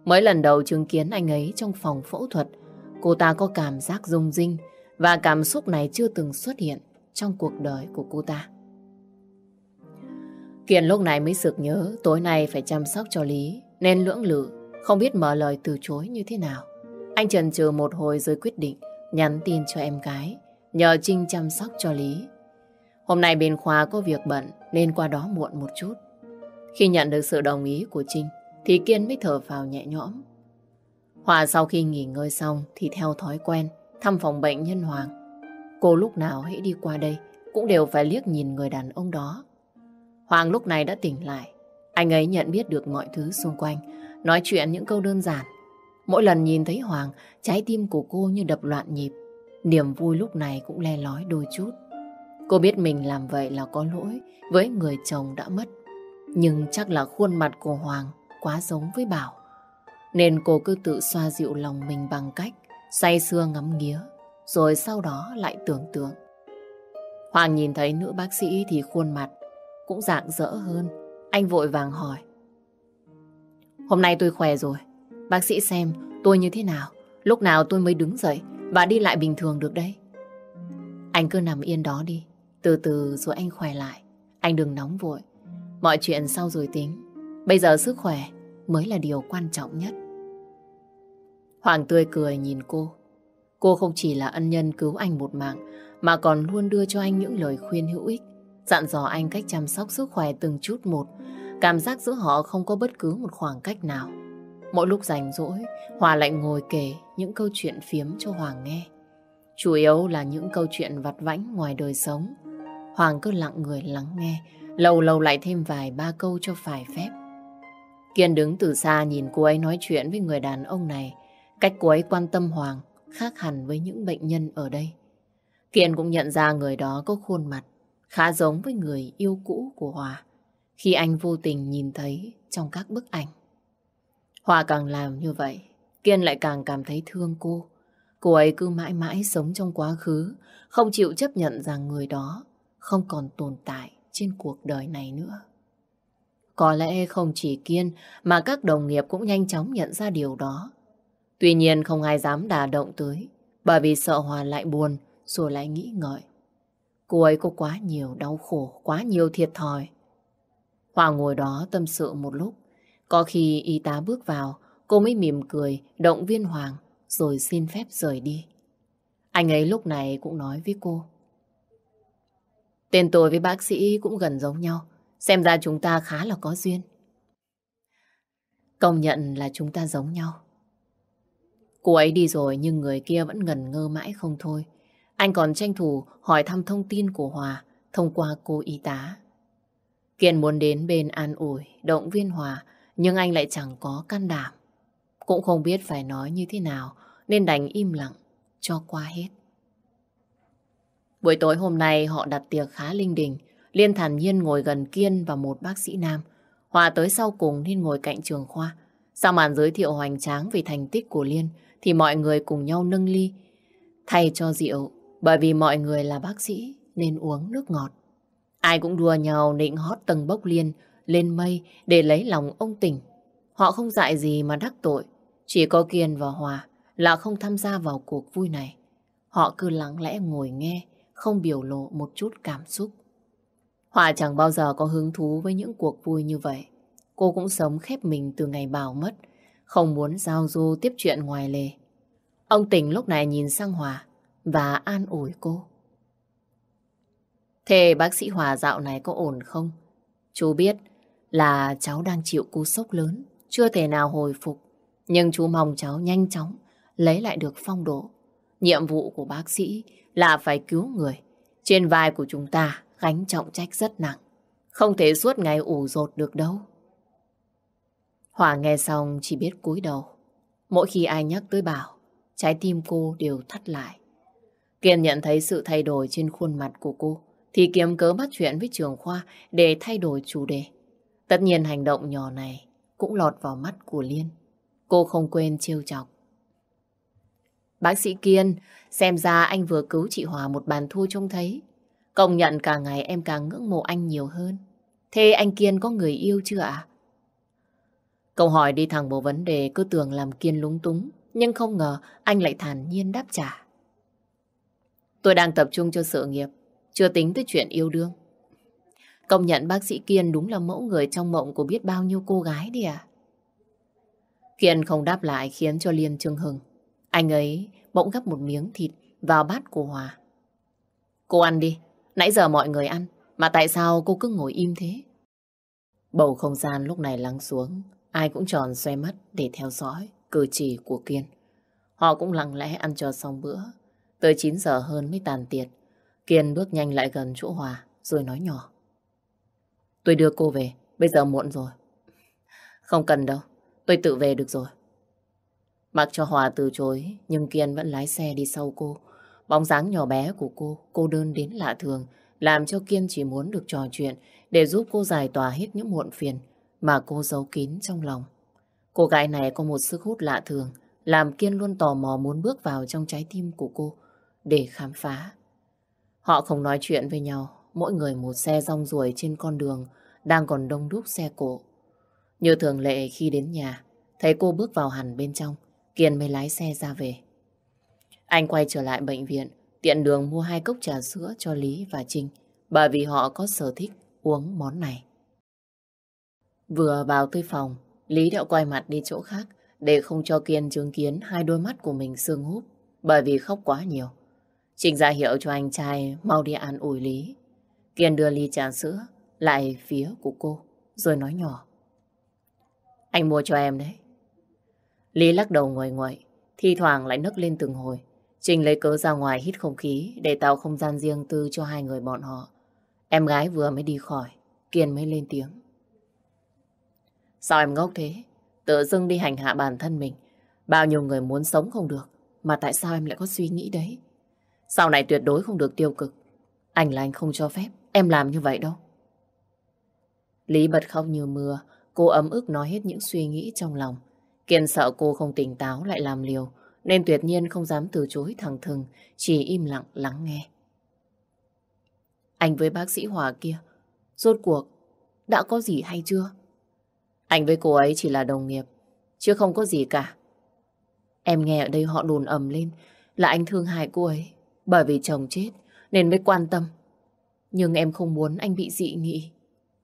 Speaker 1: Mới lần đầu chứng kiến anh ấy trong phòng phẫu thuật, cô ta có cảm giác rung rinh và cảm xúc này chưa từng xuất hiện trong cuộc đời của cô ta. Kiền lúc này mới sực nhớ tối nay phải chăm sóc cho Lý nên lưỡng lự, không biết mở lời từ chối như thế nào. Anh chần chừ một hồi rồi quyết định nhắn tin cho em gái, nhờ Trinh chăm sóc cho Lý. Hôm nay bên khoa có việc bận nên qua đó muộn một chút. Khi nhận được sự đồng ý của Trinh thì Kiên mới thở vào nhẹ nhõm. Hòa sau khi nghỉ ngơi xong thì theo thói quen thăm phòng bệnh nhân Hoàng. Cô lúc nào hãy đi qua đây cũng đều phải liếc nhìn người đàn ông đó. Hoàng lúc này đã tỉnh lại. Anh ấy nhận biết được mọi thứ xung quanh, nói chuyện những câu đơn giản. Mỗi lần nhìn thấy Hoàng, trái tim của cô như đập loạn nhịp. Niềm vui lúc này cũng le lói đôi chút. Cô biết mình làm vậy là có lỗi với người chồng đã mất. Nhưng chắc là khuôn mặt của Hoàng quá giống với Bảo. Nên cô cứ tự xoa dịu lòng mình bằng cách say sưa ngắm nghía, rồi sau đó lại tưởng tượng. Hoàng nhìn thấy nữ bác sĩ thì khuôn mặt cũng dạng dỡ hơn. Anh vội vàng hỏi. Hôm nay tôi khỏe rồi. Bác sĩ xem tôi như thế nào, lúc nào tôi mới đứng dậy và đi lại bình thường được đấy. Anh cứ nằm yên đó đi, từ từ rồi anh khỏe lại. Anh đừng nóng vội, mọi chuyện sau rồi tính. Bây giờ sức khỏe mới là điều quan trọng nhất. Hoàng tươi cười nhìn cô. Cô không chỉ là ân nhân cứu anh một mạng, mà còn luôn đưa cho anh những lời khuyên hữu ích, dặn dò anh cách chăm sóc sức khỏe từng chút một. Cảm giác giữa họ không có bất cứ một khoảng cách nào. Mỗi lúc rảnh rỗi, Hòa lại ngồi kể những câu chuyện phiếm cho Hoàng nghe. Chủ yếu là những câu chuyện vặt vãnh ngoài đời sống. Hoàng cứ lặng người lắng nghe, lâu lâu lại thêm vài ba câu cho phải phép. Kiên đứng từ xa nhìn cô ấy nói chuyện với người đàn ông này. Cách cô ấy quan tâm Hoàng khác hẳn với những bệnh nhân ở đây. Kiên cũng nhận ra người đó có khuôn mặt khá giống với người yêu cũ của Hòa khi anh vô tình nhìn thấy trong các bức ảnh. Hòa càng làm như vậy, Kiên lại càng cảm thấy thương cô. Cô ấy cứ mãi mãi sống trong quá khứ, không chịu chấp nhận rằng người đó không còn tồn tại trên cuộc đời này nữa. Có lẽ không chỉ Kiên mà các đồng nghiệp cũng nhanh chóng nhận ra điều đó. Tuy nhiên không ai dám đả động tới bởi vì sợ Hòa lại buồn rồi lại nghĩ ngợi. Cô ấy có quá nhiều đau khổ, quá nhiều thiệt thòi. Hòa ngồi đó tâm sự một lúc. Có khi y tá bước vào, cô mới mỉm cười, động viên Hoàng, rồi xin phép rời đi. Anh ấy lúc này cũng nói với cô. Tên tôi với bác sĩ cũng gần giống nhau. Xem ra chúng ta khá là có duyên. Công nhận là chúng ta giống nhau. Cô ấy đi rồi nhưng người kia vẫn ngần ngơ mãi không thôi. Anh còn tranh thủ hỏi thăm thông tin của Hòa thông qua cô y tá. Kiên muốn đến bên an ủi, động viên Hòa, nhưng anh lại chẳng có can đảm. Cũng không biết phải nói như thế nào, nên đành im lặng, cho qua hết. Buổi tối hôm nay họ đặt tiệc khá linh đình. Liên thản nhiên ngồi gần Kiên và một bác sĩ nam. Hòa tới sau cùng nên ngồi cạnh trường khoa. Sau màn giới thiệu hoành tráng về thành tích của Liên, thì mọi người cùng nhau nâng ly. Thay cho rượu, bởi vì mọi người là bác sĩ nên uống nước ngọt. Ai cũng đùa nhau nịnh hót tầng bốc liên lên mây để lấy lòng ông tỉnh. Họ không dạy gì mà đắc tội. Chỉ có Kiên và Hòa là không tham gia vào cuộc vui này. Họ cứ lắng lẽ ngồi nghe, không biểu lộ một chút cảm xúc. Hòa chẳng bao giờ có hứng thú với những cuộc vui như vậy. Cô cũng sống khép mình từ ngày bảo mất, không muốn giao du tiếp chuyện ngoài lề. Ông tỉnh lúc này nhìn sang Hòa, và an ủi cô. Thế bác sĩ Hòa dạo này có ổn không? Chú biết là cháu đang chịu cú sốc lớn, chưa thể nào hồi phục. Nhưng chú mong cháu nhanh chóng lấy lại được phong độ. Nhiệm vụ của bác sĩ là phải cứu người. Trên vai của chúng ta gánh trọng trách rất nặng. Không thể suốt ngày ủ rột được đâu. Hòa nghe xong chỉ biết cúi đầu. Mỗi khi ai nhắc tới Bảo, trái tim cô đều thắt lại. Kiên nhận thấy sự thay đổi trên khuôn mặt của cô, thì kiếm cớ bắt chuyện với trường khoa để thay đổi chủ đề. Tất nhiên hành động nhỏ này cũng lọt vào mắt của Liên. Cô không quên trêu chọc. Bác sĩ Kiên, xem ra anh vừa cứu chị Hòa một bàn thua trông thấy. Công nhận cả ngày em càng ngưỡng mộ anh nhiều hơn. Thế anh Kiên có người yêu chưa ạ? Câu hỏi đi thẳng vào vấn đề cứ tưởng làm Kiên lúng túng. Nhưng không ngờ anh lại thản nhiên đáp trả. Tôi đang tập trung cho sự nghiệp, chưa tính tới chuyện yêu đương. Công nhận bác sĩ Kiên đúng là mẫu người trong mộng của biết bao nhiêu cô gái đi à. Kiên không đáp lại khiến cho Liên trương hừng. Anh ấy bỗng gắp một miếng thịt vào bát của Hòa. Cô ăn đi, nãy giờ mọi người ăn, mà tại sao cô cứ ngồi im thế? Bầu không gian lúc này lắng xuống, ai cũng tròn xoay mắt để theo dõi cử chỉ của Kiên. Họ cũng lặng lẽ ăn cho xong bữa. Tới 9 giờ hơn mới tàn tiệt. Kiên bước nhanh lại gần chỗ Hòa, rồi nói nhỏ. Tôi đưa cô về, bây giờ muộn rồi. Không cần đâu, tôi tự về được rồi. Mặc cho Hòa từ chối, nhưng Kiên vẫn lái xe đi sau cô. Bóng dáng nhỏ bé của cô, cô đơn đến lạ thường, làm cho Kiên chỉ muốn được trò chuyện để giúp cô giải tỏa hết những muộn phiền mà cô giấu kín trong lòng. Cô gái này có một sức hút lạ thường, làm Kiên luôn tò mò muốn bước vào trong trái tim của cô để khám phá. Họ không nói chuyện với nhau, mỗi người một xe rong ruổi trên con đường đang còn đông đúc xe cộ. Như thường lệ khi đến nhà, thấy cô bước vào hẳn bên trong, Kiên mới lái xe ra về. Anh quay trở lại bệnh viện, tiện đường mua hai cốc trà sữa cho Lý và Trinh, bởi vì họ có sở thích uống món này. Vừa vào tới phòng, Lý đã quay mặt đi chỗ khác để không cho Kiên chứng kiến hai đôi mắt của mình sương húp bởi vì khóc quá nhiều. Trình ra hiệu cho anh trai mau đi an ủi Lý. Kiên đưa ly trà sữa lại phía của cô rồi nói nhỏ. Anh mua cho em đấy. Lý lắc đầu ngoài ngoại, thi thoảng lại nấc lên từng hồi. Trình lấy cớ ra ngoài hít không khí để tạo không gian riêng tư cho hai người bọn họ. Em gái vừa mới đi khỏi, Kiên mới lên tiếng. Sao em ngốc thế? Tự dưng đi hành hạ bản thân mình. Bao nhiêu người muốn sống không được. Mà tại sao em lại có suy nghĩ đấy? Sau này tuyệt đối không được tiêu cực. Anh là anh không cho phép. Em làm như vậy đâu. Lý bật khóc như mưa. Cô ấm ức nói hết những suy nghĩ trong lòng. Kiên sợ cô không tỉnh táo lại làm liều. Nên tuyệt nhiên không dám từ chối thẳng thừng. Chỉ im lặng lắng nghe. Anh với bác sĩ Hòa kia. Rốt cuộc đã có gì hay chưa? Anh với cô ấy chỉ là đồng nghiệp, chứ không có gì cả. Em nghe ở đây họ đồn ầm lên là anh thương hại cô ấy bởi vì chồng chết nên mới quan tâm. Nhưng em không muốn anh bị dị nghị.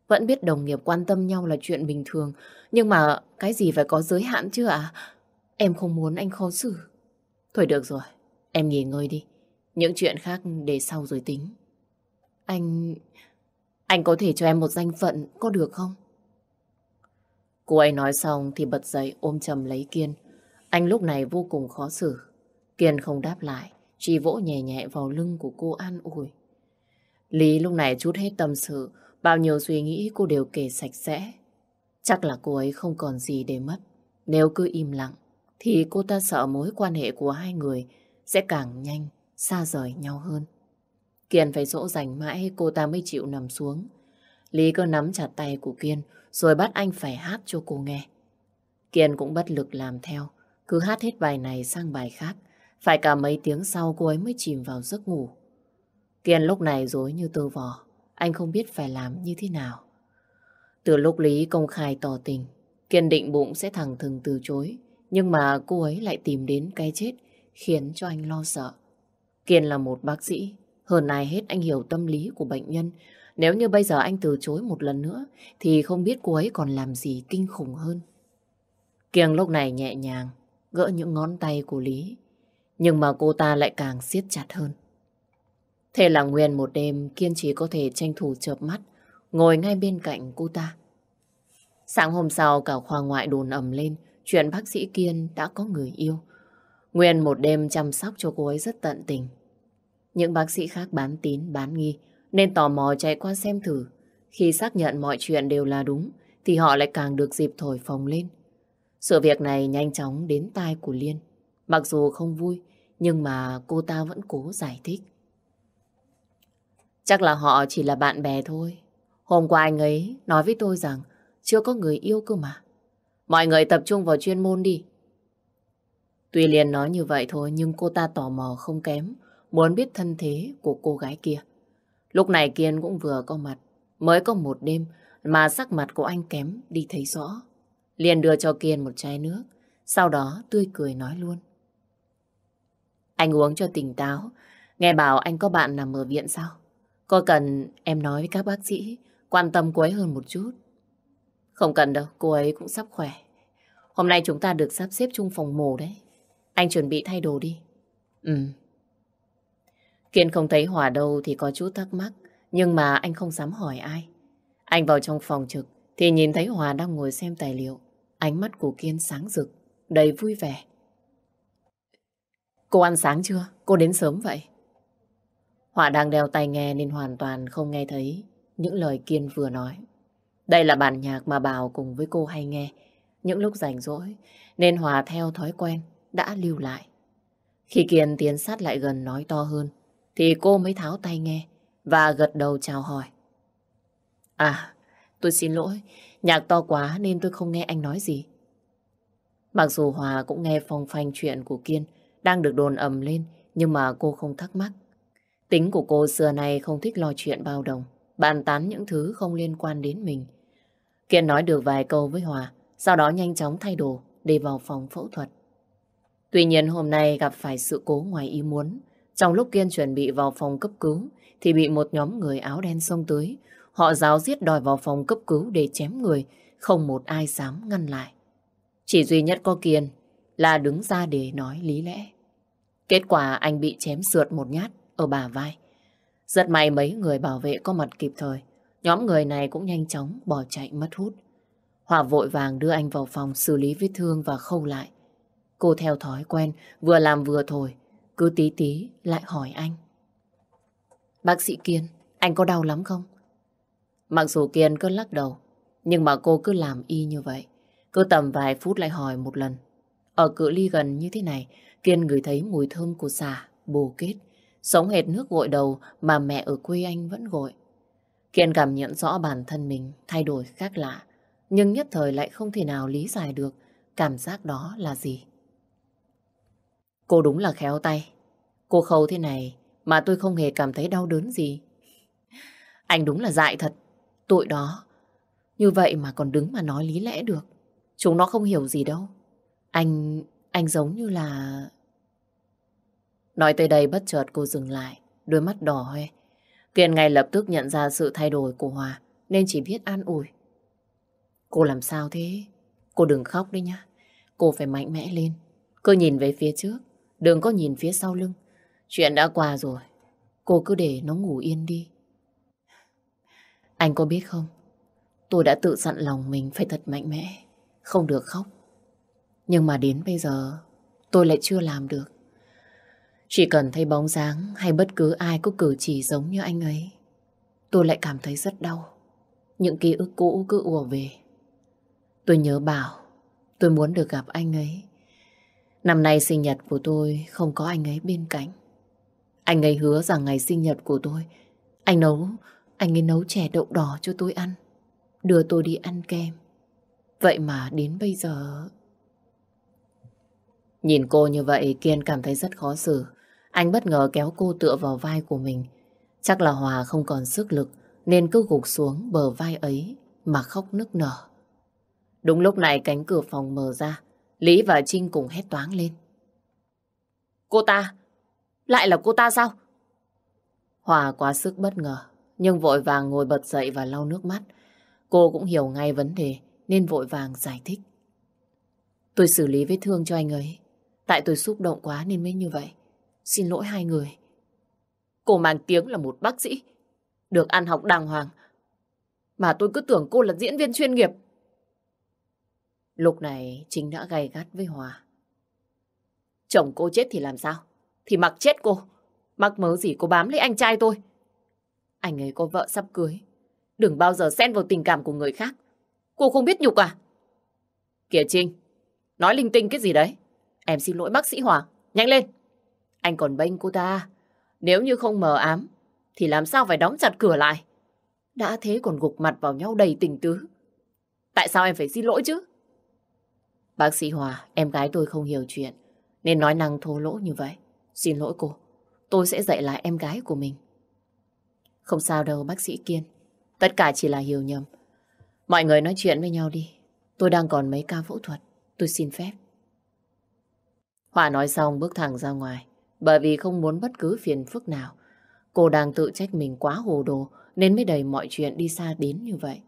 Speaker 1: Vẫn biết đồng nghiệp quan tâm nhau là chuyện bình thường, nhưng mà cái gì phải có giới hạn chứ ạ? Em không muốn anh khó xử. Thôi được rồi, em nghỉ ngơi đi. Những chuyện khác để sau rồi tính. Anh... Anh có thể cho em một danh phận có được không? Cô ấy nói xong thì bật dậy ôm chầm lấy Kiên. Anh lúc này vô cùng khó xử. Kiên không đáp lại, chỉ vỗ nhẹ nhẹ vào lưng của cô an ủi. Lý lúc này chút hết tâm sự, bao nhiêu suy nghĩ cô đều kể sạch sẽ. Chắc là cô ấy không còn gì để mất. Nếu cứ im lặng, thì cô ta sợ mối quan hệ của hai người sẽ càng nhanh, xa rời nhau hơn. Kiên phải dỗ dành mãi cô ta mới chịu nằm xuống. Lý cứ nắm chặt tay của Kiên, rồi bắt anh phải hát cho cô nghe. Kiên cũng bất lực làm theo, cứ hát hết bài này sang bài khác. Phải cả mấy tiếng sau cô ấy mới chìm vào giấc ngủ. Kiên lúc này dối như tơ vò, anh không biết phải làm như thế nào. Từ lúc Lý công khai tỏ tình, Kiên định bụng sẽ thẳng thừng từ chối, nhưng mà cô ấy lại tìm đến cái chết, khiến cho anh lo sợ. Kiên là một bác sĩ, hơn ai hết anh hiểu tâm lý của bệnh nhân, nếu như bây giờ anh từ chối một lần nữa, thì không biết cô ấy còn làm gì kinh khủng hơn. Kiêng lúc này nhẹ nhàng, gỡ những ngón tay của Lý. Nhưng mà cô ta lại càng siết chặt hơn. Thế là Nguyên một đêm kiên trì có thể tranh thủ chợp mắt, ngồi ngay bên cạnh cô ta. Sáng hôm sau cả khoa ngoại đồn ầm lên, chuyện bác sĩ Kiên đã có người yêu. Nguyên một đêm chăm sóc cho cô ấy rất tận tình. Những bác sĩ khác bán tín, bán nghi, nên tò mò chạy qua xem thử. Khi xác nhận mọi chuyện đều là đúng, thì họ lại càng được dịp thổi phồng lên. Sự việc này nhanh chóng đến tai của Liên. Mặc dù không vui, nhưng mà cô ta vẫn cố giải thích. Chắc là họ chỉ là bạn bè thôi. Hôm qua anh ấy nói với tôi rằng chưa có người yêu cơ mà. Mọi người tập trung vào chuyên môn đi. Tuy liền nói như vậy thôi nhưng cô ta tò mò không kém, muốn biết thân thế của cô gái kia. Lúc này Kiên cũng vừa có mặt, mới có một đêm mà sắc mặt của anh kém đi thấy rõ. Liền đưa cho Kiên một chai nước, sau đó tươi cười nói luôn. Anh uống cho tỉnh táo, nghe bảo anh có bạn nằm ở viện sao? Có cần em nói với các bác sĩ quan tâm cô ấy hơn một chút? Không cần đâu, cô ấy cũng sắp khỏe. Hôm nay chúng ta được sắp xếp chung phòng mổ đấy. Anh chuẩn bị thay đồ đi. Ừ. Kiên không thấy Hòa đâu thì có chút thắc mắc, nhưng mà anh không dám hỏi ai. Anh vào trong phòng trực thì nhìn thấy Hòa đang ngồi xem tài liệu. Ánh mắt của Kiên sáng rực, đầy vui vẻ. Cô ăn sáng chưa? Cô đến sớm vậy? Hòa đang đeo tai nghe nên hoàn toàn không nghe thấy những lời Kiên vừa nói. Đây là bản nhạc mà Bảo cùng với cô hay nghe những lúc rảnh rỗi nên Hòa theo thói quen đã lưu lại. Khi Kiên tiến sát lại gần nói to hơn thì cô mới tháo tay nghe và gật đầu chào hỏi. À, tôi xin lỗi, nhạc to quá nên tôi không nghe anh nói gì. Mặc dù Hòa cũng nghe phong phanh chuyện của Kiên đang được đồn ầm lên nhưng mà cô không thắc mắc. Tính của cô xưa nay không thích lo chuyện bao đồng, bàn tán những thứ không liên quan đến mình. Kiên nói được vài câu với Hòa, sau đó nhanh chóng thay đồ để vào phòng phẫu thuật. Tuy nhiên hôm nay gặp phải sự cố ngoài ý muốn. Trong lúc Kiên chuẩn bị vào phòng cấp cứu thì bị một nhóm người áo đen xông tới. Họ giáo giết đòi vào phòng cấp cứu để chém người, không một ai dám ngăn lại. Chỉ duy nhất có Kiên là đứng ra để nói lý lẽ. Kết quả anh bị chém sượt một nhát ở bà vai. Rất may mấy người bảo vệ có mặt kịp thời. Nhóm người này cũng nhanh chóng bỏ chạy mất hút. Hòa vội vàng đưa anh vào phòng xử lý vết thương và khâu lại. Cô theo thói quen, vừa làm vừa thổi, cứ tí tí lại hỏi anh. Bác sĩ Kiên, anh có đau lắm không? Mặc dù Kiên cứ lắc đầu, nhưng mà cô cứ làm y như vậy. Cứ tầm vài phút lại hỏi một lần. Ở cự ly gần như thế này, Kiên ngửi thấy mùi thơm của xà, bồ kết, sống hệt nước gội đầu mà mẹ ở quê anh vẫn gội. Kiên cảm nhận rõ bản thân mình thay đổi khác lạ, nhưng nhất thời lại không thể nào lý giải được cảm giác đó là gì. Cô đúng là khéo tay. Cô khâu thế này mà tôi không hề cảm thấy đau đớn gì. Anh đúng là dại thật. Tội đó. Như vậy mà còn đứng mà nói lý lẽ được. Chúng nó không hiểu gì đâu. Anh... anh giống như là... Nói tới đây bất chợt cô dừng lại, đôi mắt đỏ hoe. Kiên ngay lập tức nhận ra sự thay đổi của Hòa, nên chỉ biết an ủi. Cô làm sao thế? Cô đừng khóc đi nhá. Cô phải mạnh mẽ lên. Cứ nhìn về phía trước, đừng có nhìn phía sau lưng. Chuyện đã qua rồi. Cô cứ để nó ngủ yên đi. Anh có biết không? Tôi đã tự dặn lòng mình phải thật mạnh mẽ. Không được khóc. Nhưng mà đến bây giờ tôi lại chưa làm được. Chỉ cần thấy bóng dáng hay bất cứ ai có cử chỉ giống như anh ấy, tôi lại cảm thấy rất đau. Những ký ức cũ cứ ùa về. Tôi nhớ bảo tôi muốn được gặp anh ấy. Năm nay sinh nhật của tôi không có anh ấy bên cạnh. Anh ấy hứa rằng ngày sinh nhật của tôi, anh nấu, anh ấy nấu chè đậu đỏ cho tôi ăn, đưa tôi đi ăn kem. Vậy mà đến bây giờ... Nhìn cô như vậy Kiên cảm thấy rất khó xử. Anh bất ngờ kéo cô tựa vào vai của mình. Chắc là Hòa không còn sức lực nên cứ gục xuống bờ vai ấy mà khóc nức nở. Đúng lúc này cánh cửa phòng mở ra, Lý và Trinh cùng hét toáng lên. Cô ta? Lại là cô ta sao? Hòa quá sức bất ngờ, nhưng vội vàng ngồi bật dậy và lau nước mắt. Cô cũng hiểu ngay vấn đề nên vội vàng giải thích. Tôi xử lý vết thương cho anh ấy. Tại tôi xúc động quá nên mới như vậy. Xin lỗi hai người. Cô mang tiếng là một bác sĩ. Được ăn học đàng hoàng. Mà tôi cứ tưởng cô là diễn viên chuyên nghiệp. Lúc này chính đã gay gắt với Hòa. Chồng cô chết thì làm sao? Thì mặc chết cô. Mắc mớ gì cô bám lấy anh trai tôi. Anh ấy có vợ sắp cưới. Đừng bao giờ xen vào tình cảm của người khác. Cô không biết nhục à? Kìa Trinh, nói linh tinh cái gì đấy? Em xin lỗi bác sĩ Hòa, nhanh lên. Anh còn bênh cô ta. Nếu như không mờ ám, thì làm sao phải đóng chặt cửa lại? Đã thế còn gục mặt vào nhau đầy tình tứ. Tại sao em phải xin lỗi chứ? Bác sĩ Hòa, em gái tôi không hiểu chuyện. nên nói năng thô lỗ như vậy. Xin lỗi cô, tôi sẽ dạy lại em gái của mình. Không sao đâu bác sĩ Kiên, tất cả chỉ là hiểu nhầm. Mọi người nói chuyện với nhau đi, tôi đang còn mấy ca phẫu thuật, tôi xin phép. Họa nói xong bước thẳng ra ngoài, bởi vì không muốn bất cứ phiền phức nào. Cô đang tự trách mình quá hồ đồ nên mới đẩy mọi chuyện đi xa đến như vậy.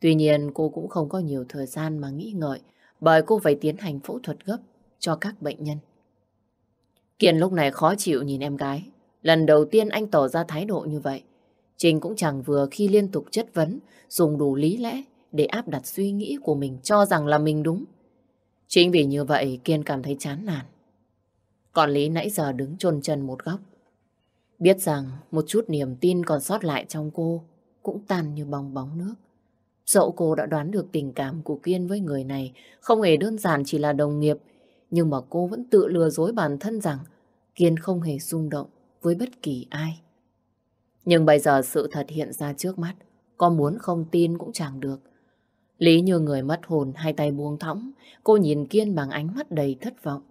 Speaker 1: Tuy nhiên cô cũng không có nhiều thời gian mà nghĩ ngợi bởi cô phải tiến hành phẫu thuật gấp cho các bệnh nhân. Kiên lúc này khó chịu nhìn em gái. Lần đầu tiên anh tỏ ra thái độ như vậy. Trình cũng chẳng vừa khi liên tục chất vấn, dùng đủ lý lẽ để áp đặt suy nghĩ của mình cho rằng là mình đúng. Chính vì như vậy Kiên cảm thấy chán nản. Còn Lý nãy giờ đứng chôn chân một góc. Biết rằng một chút niềm tin còn sót lại trong cô cũng tan như bong bóng nước. Dẫu cô đã đoán được tình cảm của Kiên với người này không hề đơn giản chỉ là đồng nghiệp, nhưng mà cô vẫn tự lừa dối bản thân rằng Kiên không hề rung động với bất kỳ ai. Nhưng bây giờ sự thật hiện ra trước mắt, có muốn không tin cũng chẳng được. Lý như người mất hồn, hai tay buông thõng, cô nhìn Kiên bằng ánh mắt đầy thất vọng.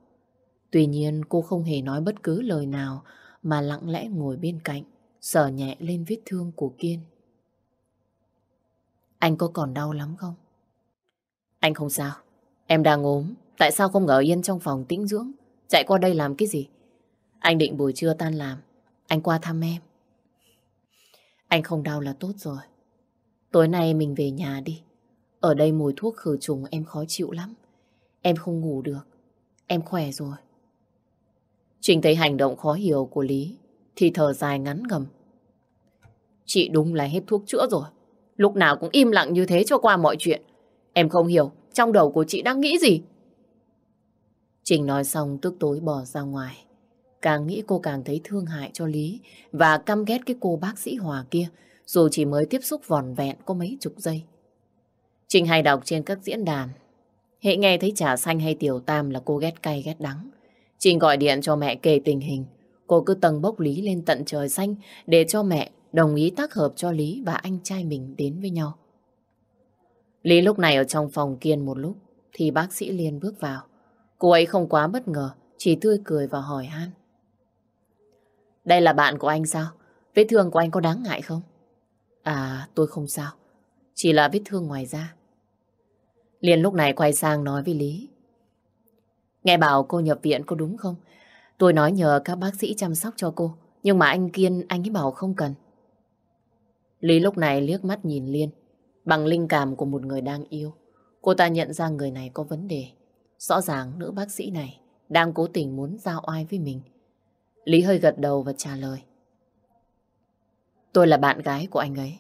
Speaker 1: Tuy nhiên cô không hề nói bất cứ lời nào mà lặng lẽ ngồi bên cạnh, sờ nhẹ lên vết thương của Kiên. Anh có còn đau lắm không? Anh không sao. Em đang ốm. Tại sao không ở yên trong phòng tĩnh dưỡng? Chạy qua đây làm cái gì? Anh định buổi trưa tan làm. Anh qua thăm em. Anh không đau là tốt rồi. Tối nay mình về nhà đi. Ở đây mùi thuốc khử trùng em khó chịu lắm. Em không ngủ được. Em khỏe rồi. Trình thấy hành động khó hiểu của Lý, thì thở dài ngắn ngầm. Chị đúng là hết thuốc chữa rồi. Lúc nào cũng im lặng như thế cho qua mọi chuyện. Em không hiểu trong đầu của chị đang nghĩ gì. Trình nói xong tức tối bỏ ra ngoài. Càng nghĩ cô càng thấy thương hại cho Lý và căm ghét cái cô bác sĩ Hòa kia, dù chỉ mới tiếp xúc vòn vẹn có mấy chục giây. Trình hay đọc trên các diễn đàn Hệ nghe thấy trà xanh hay tiểu tam là cô ghét cay ghét đắng. Trình gọi điện cho mẹ kể tình hình. Cô cứ tầng bốc Lý lên tận trời xanh để cho mẹ đồng ý tác hợp cho Lý và anh trai mình đến với nhau. Lý lúc này ở trong phòng kiên một lúc thì bác sĩ Liên bước vào. Cô ấy không quá bất ngờ, chỉ tươi cười và hỏi han. Đây là bạn của anh sao? Vết thương của anh có đáng ngại không? À, tôi không sao. Chỉ là vết thương ngoài da. Liên lúc này quay sang nói với Lý. Nghe bảo cô nhập viện có đúng không? Tôi nói nhờ các bác sĩ chăm sóc cho cô. Nhưng mà anh Kiên, anh ấy bảo không cần. Lý lúc này liếc mắt nhìn Liên. Bằng linh cảm của một người đang yêu. Cô ta nhận ra người này có vấn đề. Rõ ràng nữ bác sĩ này đang cố tình muốn giao oai với mình. Lý hơi gật đầu và trả lời. Tôi là bạn gái của anh ấy.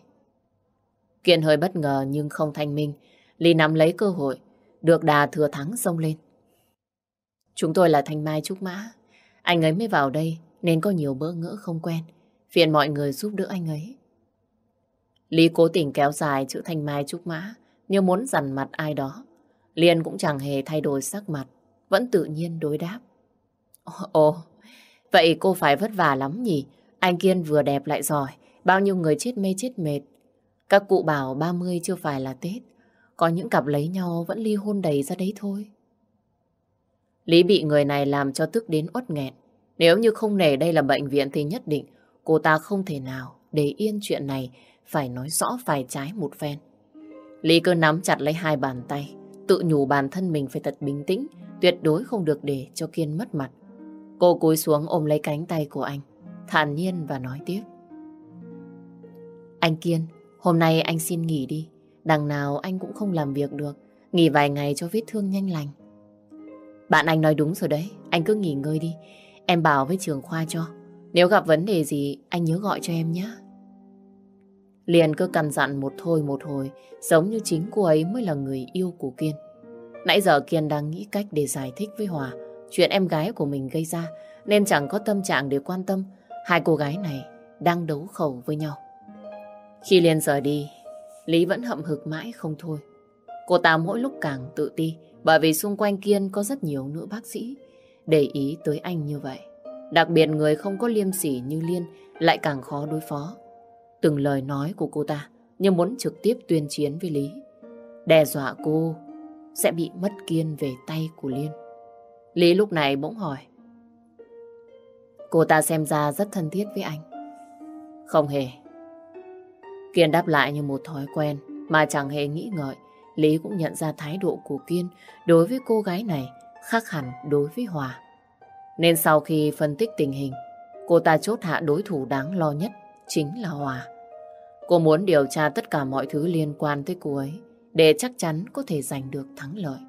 Speaker 1: Kiện hơi bất ngờ nhưng không thanh minh. Lý nắm lấy cơ hội, được đà thừa thắng xông lên. Chúng tôi là Thanh Mai Trúc Mã. Anh ấy mới vào đây nên có nhiều bỡ ngỡ không quen. Phiền mọi người giúp đỡ anh ấy. Lý cố tình kéo dài chữ Thanh Mai Trúc Mã như muốn dằn mặt ai đó. Liên cũng chẳng hề thay đổi sắc mặt, vẫn tự nhiên đối đáp. Ồ, vậy cô phải vất vả lắm nhỉ? Anh Kiên vừa đẹp lại giỏi, bao nhiêu người chết mê chết mệt. Các cụ bảo 30 chưa phải là Tết, có những cặp lấy nhau vẫn ly hôn đầy ra đấy thôi. Lý bị người này làm cho tức đến uất nghẹn. Nếu như không nể đây là bệnh viện thì nhất định cô ta không thể nào để yên chuyện này phải nói rõ phải trái một phen. Lý cứ nắm chặt lấy hai bàn tay, tự nhủ bản thân mình phải thật bình tĩnh, tuyệt đối không được để cho Kiên mất mặt. Cô cúi xuống ôm lấy cánh tay của anh, thản nhiên và nói tiếp. Anh Kiên, hôm nay anh xin nghỉ đi. Đằng nào anh cũng không làm việc được. Nghỉ vài ngày cho vết thương nhanh lành. Bạn anh nói đúng rồi đấy. Anh cứ nghỉ ngơi đi. Em bảo với trường khoa cho. Nếu gặp vấn đề gì, anh nhớ gọi cho em nhé. Liền cứ cằn dặn một thôi một hồi, giống như chính cô ấy mới là người yêu của Kiên. Nãy giờ Kiên đang nghĩ cách để giải thích với Hòa chuyện em gái của mình gây ra, nên chẳng có tâm trạng để quan tâm hai cô gái này đang đấu khẩu với nhau. Khi Liên rời đi, Lý vẫn hậm hực mãi không thôi. Cô ta mỗi lúc càng tự ti, bởi vì xung quanh Kiên có rất nhiều nữ bác sĩ để ý tới anh như vậy. Đặc biệt người không có liêm sỉ như Liên lại càng khó đối phó. Từng lời nói của cô ta như muốn trực tiếp tuyên chiến với Lý. Đe dọa cô sẽ bị mất kiên về tay của Liên. Lý lúc này bỗng hỏi. Cô ta xem ra rất thân thiết với anh. Không hề. Kiên đáp lại như một thói quen mà chẳng hề nghĩ ngợi. Lý cũng nhận ra thái độ của Kiên đối với cô gái này khác hẳn đối với Hòa. Nên sau khi phân tích tình hình, cô ta chốt hạ đối thủ đáng lo nhất chính là Hòa. Cô muốn điều tra tất cả mọi thứ liên quan tới cô ấy để chắc chắn có thể giành được thắng lợi.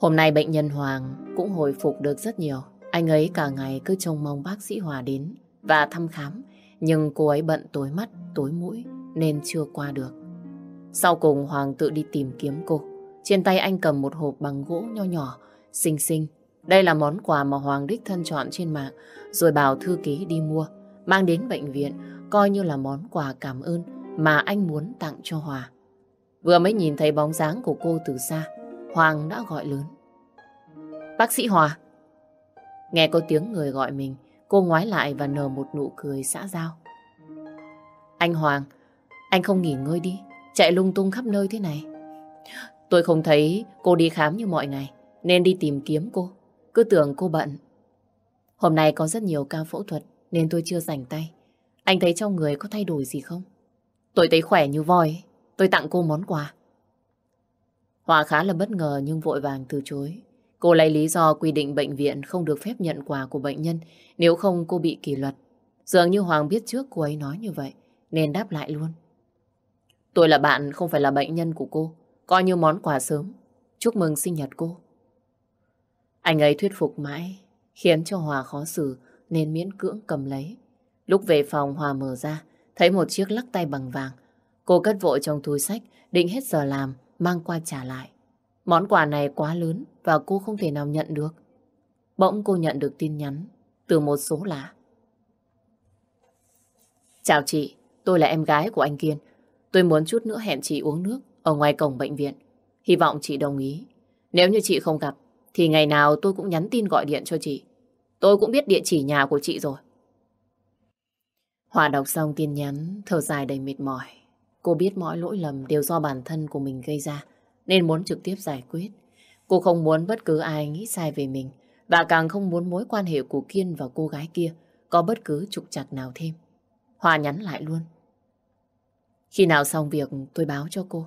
Speaker 1: Hôm nay bệnh nhân Hoàng cũng hồi phục được rất nhiều. Anh ấy cả ngày cứ trông mong bác sĩ Hòa đến và thăm khám, nhưng cô ấy bận tối mắt, tối mũi nên chưa qua được. Sau cùng Hoàng tự đi tìm kiếm cô. Trên tay anh cầm một hộp bằng gỗ nho nhỏ, xinh xinh. Đây là món quà mà Hoàng đích thân chọn trên mạng, rồi bảo thư ký đi mua, mang đến bệnh viện, coi như là món quà cảm ơn mà anh muốn tặng cho Hòa. Vừa mới nhìn thấy bóng dáng của cô từ xa, Hoàng đã gọi lớn. Bác sĩ Hòa! Nghe có tiếng người gọi mình, cô ngoái lại và nở một nụ cười xã giao. Anh Hoàng, anh không nghỉ ngơi đi, chạy lung tung khắp nơi thế này. Tôi không thấy cô đi khám như mọi ngày, nên đi tìm kiếm cô. Cứ tưởng cô bận. Hôm nay có rất nhiều ca phẫu thuật, nên tôi chưa rảnh tay. Anh thấy trong người có thay đổi gì không? Tôi thấy khỏe như voi, tôi tặng cô món quà. Hòa khá là bất ngờ nhưng vội vàng từ chối. Cô lấy lý do quy định bệnh viện không được phép nhận quà của bệnh nhân, nếu không cô bị kỷ luật. Dường như Hoàng biết trước cô ấy nói như vậy, nên đáp lại luôn. Tôi là bạn, không phải là bệnh nhân của cô. Coi như món quà sớm. Chúc mừng sinh nhật cô. Anh ấy thuyết phục mãi, khiến cho Hòa khó xử, nên miễn cưỡng cầm lấy. Lúc về phòng Hòa mở ra, thấy một chiếc lắc tay bằng vàng. Cô cất vội trong túi sách, định hết giờ làm, mang qua trả lại. Món quà này quá lớn và cô không thể nào nhận được. Bỗng cô nhận được tin nhắn từ một số lạ. Chào chị, tôi là em gái của anh Kiên. Tôi muốn chút nữa hẹn chị uống nước ở ngoài cổng bệnh viện. Hy vọng chị đồng ý. Nếu như chị không gặp, thì ngày nào tôi cũng nhắn tin gọi điện cho chị. Tôi cũng biết địa chỉ nhà của chị rồi. Hòa đọc xong tin nhắn, thở dài đầy mệt mỏi. Cô biết mọi lỗi lầm đều do bản thân của mình gây ra, nên muốn trực tiếp giải quyết. Cô không muốn bất cứ ai nghĩ sai về mình, và càng không muốn mối quan hệ của Kiên và cô gái kia có bất cứ trục trặc nào thêm. Hòa nhắn lại luôn. Khi nào xong việc tôi báo cho cô.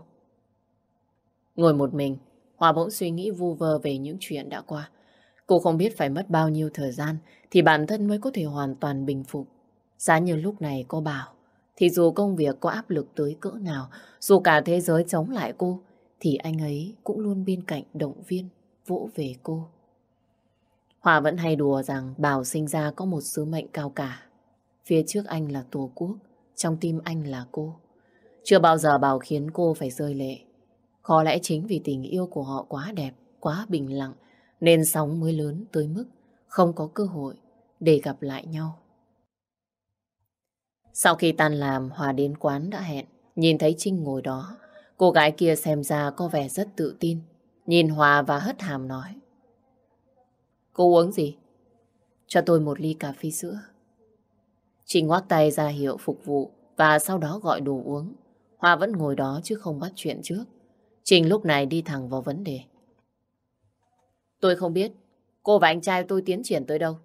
Speaker 1: Ngồi một mình, Hòa bỗng suy nghĩ vu vơ về những chuyện đã qua. Cô không biết phải mất bao nhiêu thời gian thì bản thân mới có thể hoàn toàn bình phục. Giá như lúc này cô bảo, thì dù công việc có áp lực tới cỡ nào, dù cả thế giới chống lại cô, thì anh ấy cũng luôn bên cạnh động viên, vỗ về cô. Hòa vẫn hay đùa rằng Bảo sinh ra có một sứ mệnh cao cả. Phía trước anh là Tổ quốc, trong tim anh là cô. Chưa bao giờ Bảo khiến cô phải rơi lệ. Có lẽ chính vì tình yêu của họ quá đẹp, quá bình lặng, nên sóng mới lớn tới mức không có cơ hội để gặp lại nhau. Sau khi tan làm, Hòa đến quán đã hẹn, nhìn thấy Trinh ngồi đó. Cô gái kia xem ra có vẻ rất tự tin, nhìn Hòa và hất hàm nói. Cô uống gì? Cho tôi một ly cà phê sữa. Trinh ngoác tay ra hiệu phục vụ và sau đó gọi đồ uống. Hoa vẫn ngồi đó chứ không bắt chuyện trước. Trình lúc này đi thẳng vào vấn đề. Tôi không biết cô và anh trai tôi tiến triển tới đâu.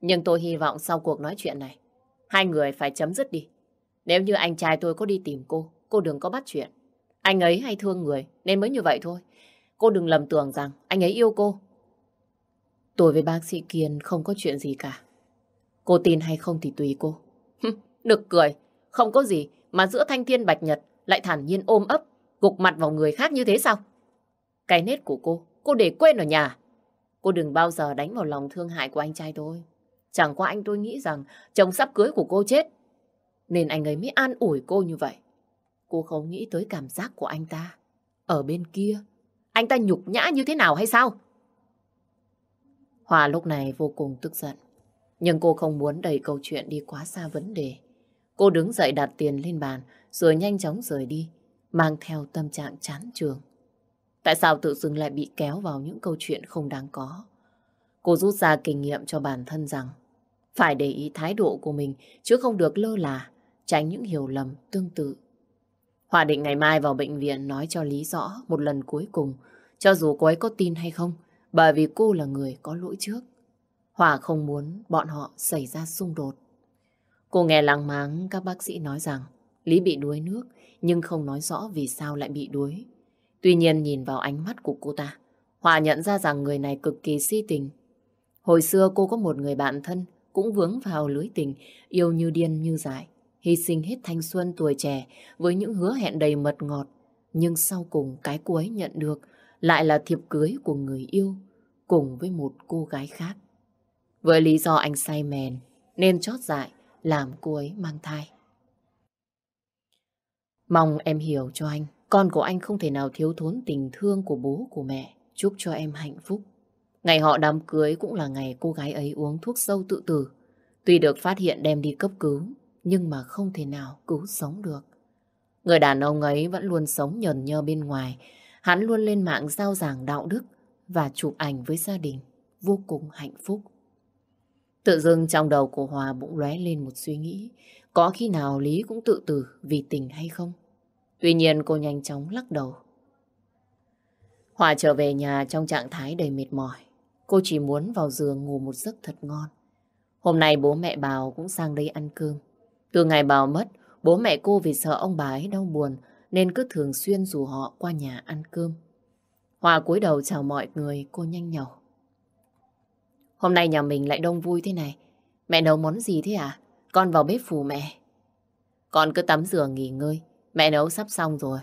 Speaker 1: Nhưng tôi hy vọng sau cuộc nói chuyện này, hai người phải chấm dứt đi. Nếu như anh trai tôi có đi tìm cô, cô đừng có bắt chuyện. Anh ấy hay thương người nên mới như vậy thôi. Cô đừng lầm tưởng rằng anh ấy yêu cô. Tôi với bác sĩ Kiên không có chuyện gì cả. Cô tin hay không thì tùy cô. Nực cười, không có gì mà giữa thanh thiên bạch nhật lại thản nhiên ôm ấp gục mặt vào người khác như thế sao? Cái nết của cô, cô để quên ở nhà. Cô đừng bao giờ đánh vào lòng thương hại của anh trai tôi. Chẳng qua anh tôi nghĩ rằng chồng sắp cưới của cô chết. Nên anh ấy mới an ủi cô như vậy. Cô không nghĩ tới cảm giác của anh ta. Ở bên kia, anh ta nhục nhã như thế nào hay sao? Hòa lúc này vô cùng tức giận. Nhưng cô không muốn đẩy câu chuyện đi quá xa vấn đề. Cô đứng dậy đặt tiền lên bàn rồi nhanh chóng rời đi mang theo tâm trạng chán trường. Tại sao tự dưng lại bị kéo vào những câu chuyện không đáng có? Cô rút ra kinh nghiệm cho bản thân rằng phải để ý thái độ của mình chứ không được lơ là, tránh những hiểu lầm tương tự. Hòa định ngày mai vào bệnh viện nói cho Lý rõ một lần cuối cùng cho dù cô ấy có tin hay không, bởi vì cô là người có lỗi trước. Hòa không muốn bọn họ xảy ra xung đột. Cô nghe lắng máng các bác sĩ nói rằng Lý bị đuối nước, nhưng không nói rõ vì sao lại bị đuối. Tuy nhiên nhìn vào ánh mắt của cô ta, Hòa nhận ra rằng người này cực kỳ si tình. Hồi xưa cô có một người bạn thân cũng vướng vào lưới tình, yêu như điên như dại, hy sinh hết thanh xuân tuổi trẻ với những hứa hẹn đầy mật ngọt. Nhưng sau cùng cái cô ấy nhận được lại là thiệp cưới của người yêu cùng với một cô gái khác. Với lý do anh say mèn nên chót dại làm cô ấy mang thai. Mong em hiểu cho anh, con của anh không thể nào thiếu thốn tình thương của bố của mẹ. Chúc cho em hạnh phúc. Ngày họ đám cưới cũng là ngày cô gái ấy uống thuốc sâu tự tử. Tuy được phát hiện đem đi cấp cứu, nhưng mà không thể nào cứu sống được. Người đàn ông ấy vẫn luôn sống nhờn nhơ bên ngoài. Hắn luôn lên mạng giao giảng đạo đức và chụp ảnh với gia đình. Vô cùng hạnh phúc. Tự dưng trong đầu của Hòa bỗng lóe lên một suy nghĩ. Có khi nào Lý cũng tự tử vì tình hay không? Tuy nhiên cô nhanh chóng lắc đầu. Hòa trở về nhà trong trạng thái đầy mệt mỏi. Cô chỉ muốn vào giường ngủ một giấc thật ngon. Hôm nay bố mẹ Bảo cũng sang đây ăn cơm. Từ ngày Bảo mất, bố mẹ cô vì sợ ông bà ấy đau buồn nên cứ thường xuyên rủ họ qua nhà ăn cơm. Hòa cúi đầu chào mọi người, cô nhanh nhỏ. Hôm nay nhà mình lại đông vui thế này. Mẹ nấu món gì thế à? Con vào bếp phù mẹ. Con cứ tắm rửa nghỉ ngơi. Mẹ nấu sắp xong rồi.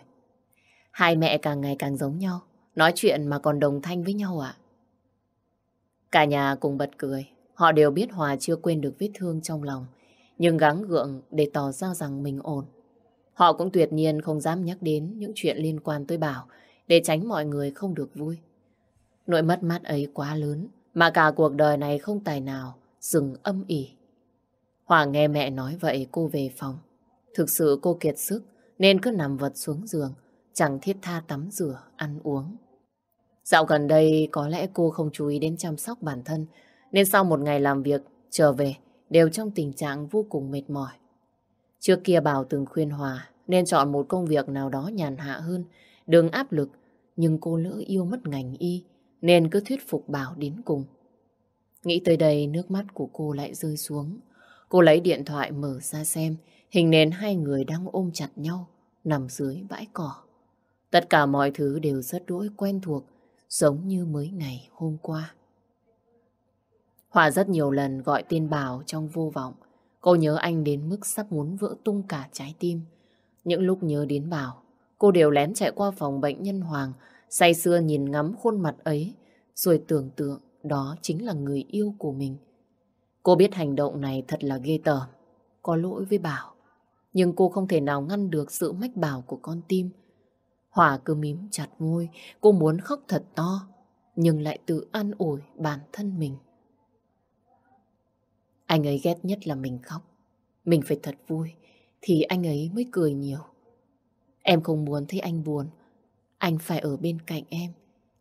Speaker 1: Hai mẹ càng ngày càng giống nhau. Nói chuyện mà còn đồng thanh với nhau ạ. Cả nhà cùng bật cười. Họ đều biết Hòa chưa quên được vết thương trong lòng. Nhưng gắng gượng để tỏ ra rằng mình ổn. Họ cũng tuyệt nhiên không dám nhắc đến những chuyện liên quan tới Bảo, để tránh mọi người không được vui. Nỗi mất mát ấy quá lớn, mà cả cuộc đời này không tài nào dừng âm ỉ. Hòa nghe mẹ nói vậy cô về phòng. Thực sự cô kiệt sức nên cứ nằm vật xuống giường, chẳng thiết tha tắm rửa, ăn uống. Dạo gần đây có lẽ cô không chú ý đến chăm sóc bản thân, nên sau một ngày làm việc, trở về, đều trong tình trạng vô cùng mệt mỏi. Trước kia Bảo từng khuyên Hòa nên chọn một công việc nào đó nhàn hạ hơn, đừng áp lực, nhưng cô lỡ yêu mất ngành y, nên cứ thuyết phục Bảo đến cùng. Nghĩ tới đây, nước mắt của cô lại rơi xuống. Cô lấy điện thoại mở ra xem, hình nền hai người đang ôm chặt nhau, nằm dưới bãi cỏ. Tất cả mọi thứ đều rất đỗi quen thuộc, giống như mới ngày hôm qua. Hòa rất nhiều lần gọi tên Bảo trong vô vọng. Cô nhớ anh đến mức sắp muốn vỡ tung cả trái tim. Những lúc nhớ đến Bảo, cô đều lén chạy qua phòng bệnh nhân Hoàng, say sưa nhìn ngắm khuôn mặt ấy, rồi tưởng tượng đó chính là người yêu của mình. Cô biết hành động này thật là ghê tởm, có lỗi với Bảo. Nhưng cô không thể nào ngăn được sự mách bảo của con tim. Hòa cứ mím chặt môi, cô muốn khóc thật to, nhưng lại tự an ủi bản thân mình. Anh ấy ghét nhất là mình khóc. Mình phải thật vui, thì anh ấy mới cười nhiều. Em không muốn thấy anh buồn. Anh phải ở bên cạnh em.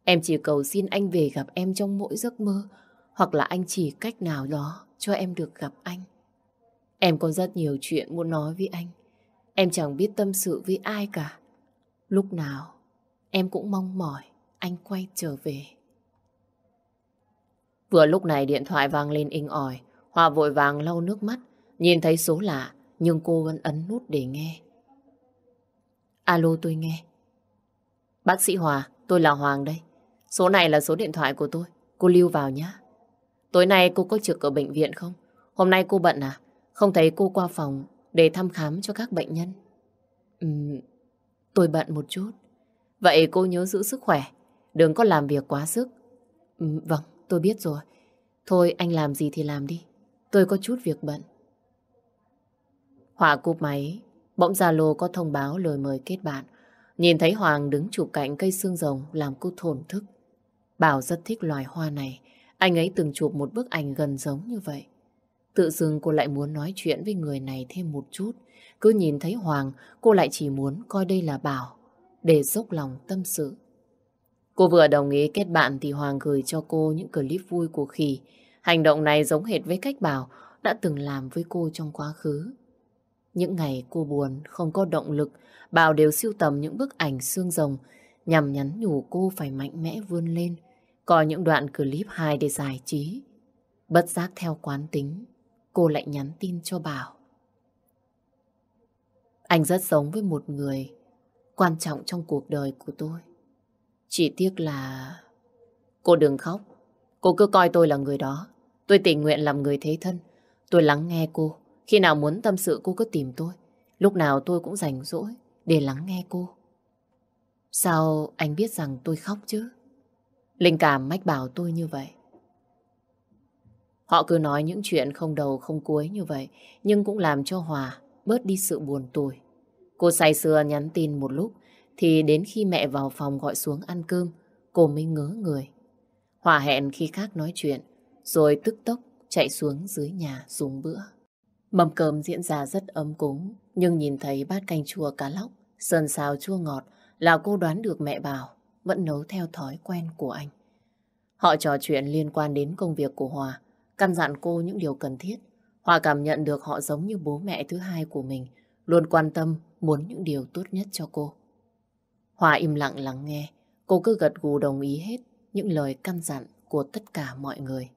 Speaker 1: Em chỉ cầu xin anh về gặp em trong mỗi giấc mơ, hoặc là anh chỉ cách nào đó cho em được gặp anh. Em có rất nhiều chuyện muốn nói với anh. Em chẳng biết tâm sự với ai cả. Lúc nào, em cũng mong mỏi anh quay trở về. Vừa lúc này điện thoại vang lên inh ỏi. Hòa vội vàng lau nước mắt, nhìn thấy số lạ, nhưng cô vẫn ấn nút để nghe. Alo tôi nghe. Bác sĩ Hòa, tôi là Hoàng đây. Số này là số điện thoại của tôi. Cô lưu vào nhé. Tối nay cô có trực ở bệnh viện không? Hôm nay cô bận à? Không thấy cô qua phòng để thăm khám cho các bệnh nhân. Ừm, tôi bận một chút. Vậy cô nhớ giữ sức khỏe. Đừng có làm việc quá sức. Ừm, vâng, tôi biết rồi. Thôi anh làm gì thì làm đi. Tôi có chút việc bận. Hòa cúp máy. Bỗng Zalo có thông báo lời mời kết bạn. Nhìn thấy Hoàng đứng chụp cạnh cây xương rồng làm cô thổn thức. Bảo rất thích loài hoa này. Anh ấy từng chụp một bức ảnh gần giống như vậy. Tự dưng cô lại muốn nói chuyện với người này thêm một chút. Cứ nhìn thấy Hoàng, cô lại chỉ muốn coi đây là Bảo, để dốc lòng tâm sự. Cô vừa đồng ý kết bạn thì Hoàng gửi cho cô những clip vui của Khỉ. Hành động này giống hệt với cách Bảo đã từng làm với cô trong quá khứ. Những ngày cô buồn, không có động lực, Bảo đều siêu tầm những bức ảnh xương rồng, nhằm nhắn nhủ cô phải mạnh mẽ vươn lên, coi những đoạn clip hài để giải trí. Bất giác theo quán tính, cô lại nhắn tin cho Bảo. Anh rất giống với một người quan trọng trong cuộc đời của tôi. Chỉ tiếc là... Cô đừng khóc. Cô cứ coi tôi là người đó. Tôi tình nguyện làm người thế thân. Tôi lắng nghe cô. Khi nào muốn tâm sự cô cứ tìm tôi. Lúc nào tôi cũng rảnh rỗi để lắng nghe cô. Sao anh biết rằng tôi khóc chứ? Linh cảm mách bảo tôi như vậy. Họ cứ nói những chuyện không đầu không cuối như vậy, nhưng cũng làm cho Hòa bớt đi sự buồn tủi. Cô say sưa nhắn tin một lúc, thì đến khi mẹ vào phòng gọi xuống ăn cơm, cô mới ngớ người. Hòa hẹn khi khác nói chuyện, rồi tức tốc chạy xuống dưới nhà dùng bữa. Mâm cơm diễn ra rất ấm cúng, nhưng nhìn thấy bát canh chua cá lóc, sơn xào chua ngọt là cô đoán được mẹ bảo vẫn nấu theo thói quen của anh. Họ trò chuyện liên quan đến công việc của Hòa, căn dặn cô những điều cần thiết. Hòa cảm nhận được họ giống như bố mẹ thứ hai của mình, luôn quan tâm, muốn những điều tốt nhất cho cô. Hòa im lặng lắng nghe, cô cứ gật gù đồng ý hết những lời căn dặn của tất cả mọi người.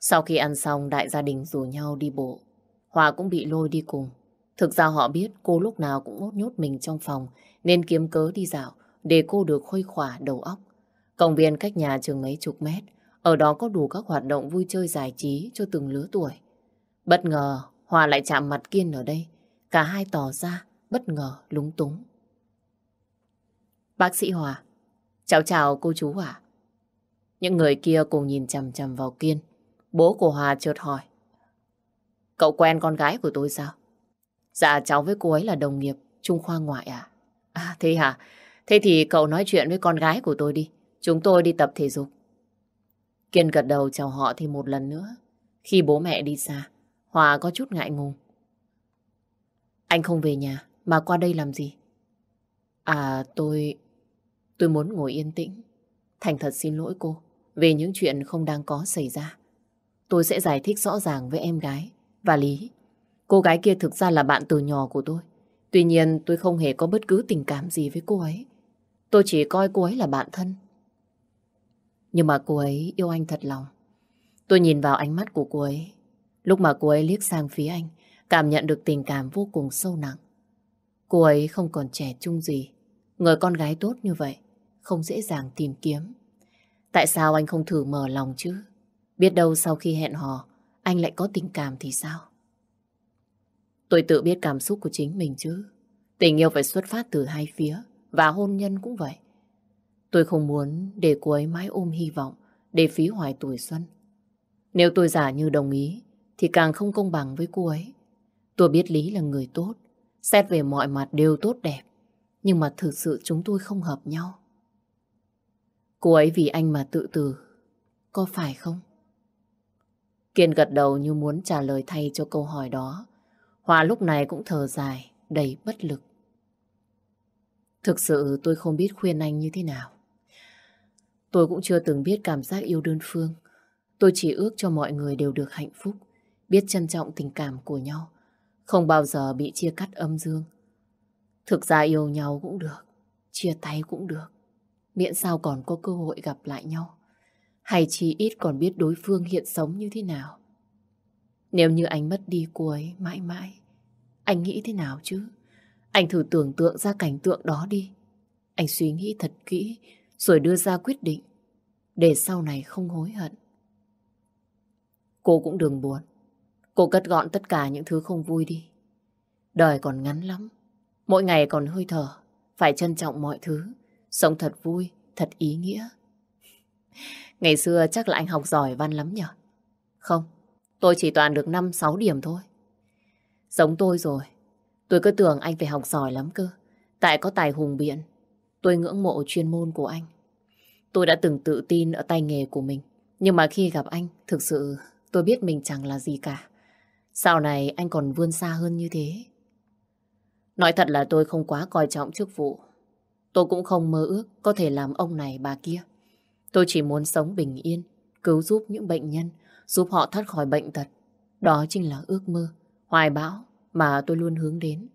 Speaker 1: Sau khi ăn xong, đại gia đình rủ nhau đi bộ. Hòa cũng bị lôi đi cùng. Thực ra họ biết cô lúc nào cũng ngốt nhốt mình trong phòng, nên kiếm cớ đi dạo để cô được khuây khỏa đầu óc. Công viên cách nhà chừng mấy chục mét, ở đó có đủ các hoạt động vui chơi giải trí cho từng lứa tuổi. Bất ngờ, Hòa lại chạm mặt Kiên ở đây. Cả hai tỏ ra bất ngờ, lúng túng. Bác sĩ Hòa, chào chào cô chú ạ. Những người kia cùng nhìn chằm chằm vào Kiên. Bố của Hòa chợt hỏi. Cậu quen con gái của tôi sao? Dạ cháu với cô ấy là đồng nghiệp, Trung Khoa ngoại à? À thế hả? Thế thì cậu nói chuyện với con gái của tôi đi. Chúng tôi đi tập thể dục. Kiên gật đầu chào họ thì một lần nữa. Khi bố mẹ đi xa, Hòa có chút ngại ngùng. Anh không về nhà, mà qua đây làm gì? À tôi... Tôi muốn ngồi yên tĩnh. Thành thật xin lỗi cô về những chuyện không đang có xảy ra. Tôi sẽ giải thích rõ ràng với em gái và Lý. Cô gái kia thực ra là bạn từ nhỏ của tôi. Tuy nhiên tôi không hề có bất cứ tình cảm gì với cô ấy. Tôi chỉ coi cô ấy là bạn thân. Nhưng mà cô ấy yêu anh thật lòng. Tôi nhìn vào ánh mắt của cô ấy. Lúc mà cô ấy liếc sang phía anh, cảm nhận được tình cảm vô cùng sâu nặng. Cô ấy không còn trẻ trung gì. Người con gái tốt như vậy, không dễ dàng tìm kiếm. Tại sao anh không thử mở lòng chứ? Biết đâu sau khi hẹn hò, anh lại có tình cảm thì sao? Tôi tự biết cảm xúc của chính mình chứ. Tình yêu phải xuất phát từ hai phía, và hôn nhân cũng vậy. Tôi không muốn để cô ấy mãi ôm hy vọng, để phí hoài tuổi xuân. Nếu tôi giả như đồng ý, thì càng không công bằng với cô ấy. Tôi biết Lý là người tốt, xét về mọi mặt đều tốt đẹp, nhưng mà thực sự chúng tôi không hợp nhau. Cô ấy vì anh mà tự tử, có phải không? Kiên gật đầu như muốn trả lời thay cho câu hỏi đó. Hòa lúc này cũng thở dài, đầy bất lực. Thực sự tôi không biết khuyên anh như thế nào. Tôi cũng chưa từng biết cảm giác yêu đơn phương. Tôi chỉ ước cho mọi người đều được hạnh phúc, biết trân trọng tình cảm của nhau, không bao giờ bị chia cắt âm dương. Thực ra yêu nhau cũng được, chia tay cũng được, miễn sao còn có cơ hội gặp lại nhau. Hay chỉ ít còn biết đối phương hiện sống như thế nào. Nếu như anh mất đi cô ấy mãi mãi, anh nghĩ thế nào chứ? Anh thử tưởng tượng ra cảnh tượng đó đi. Anh suy nghĩ thật kỹ, rồi đưa ra quyết định, để sau này không hối hận. Cô cũng đừng buồn. Cô cất gọn tất cả những thứ không vui đi. Đời còn ngắn lắm. Mỗi ngày còn hơi thở. Phải trân trọng mọi thứ. Sống thật vui, thật ý nghĩa. Ngày xưa chắc là anh học giỏi văn lắm nhỉ? Không, tôi chỉ toàn được 5-6 điểm thôi. Giống tôi rồi. Tôi cứ tưởng anh phải học giỏi lắm cơ. Tại có tài hùng biện. Tôi ngưỡng mộ chuyên môn của anh. Tôi đã từng tự tin ở tay nghề của mình. Nhưng mà khi gặp anh, thực sự tôi biết mình chẳng là gì cả. Sau này anh còn vươn xa hơn như thế. Nói thật là tôi không quá coi trọng chức vụ. Tôi cũng không mơ ước có thể làm ông này bà kia. Tôi chỉ muốn sống bình yên, cứu giúp những bệnh nhân, giúp họ thoát khỏi bệnh tật. Đó chính là ước mơ, hoài bão mà tôi luôn hướng đến.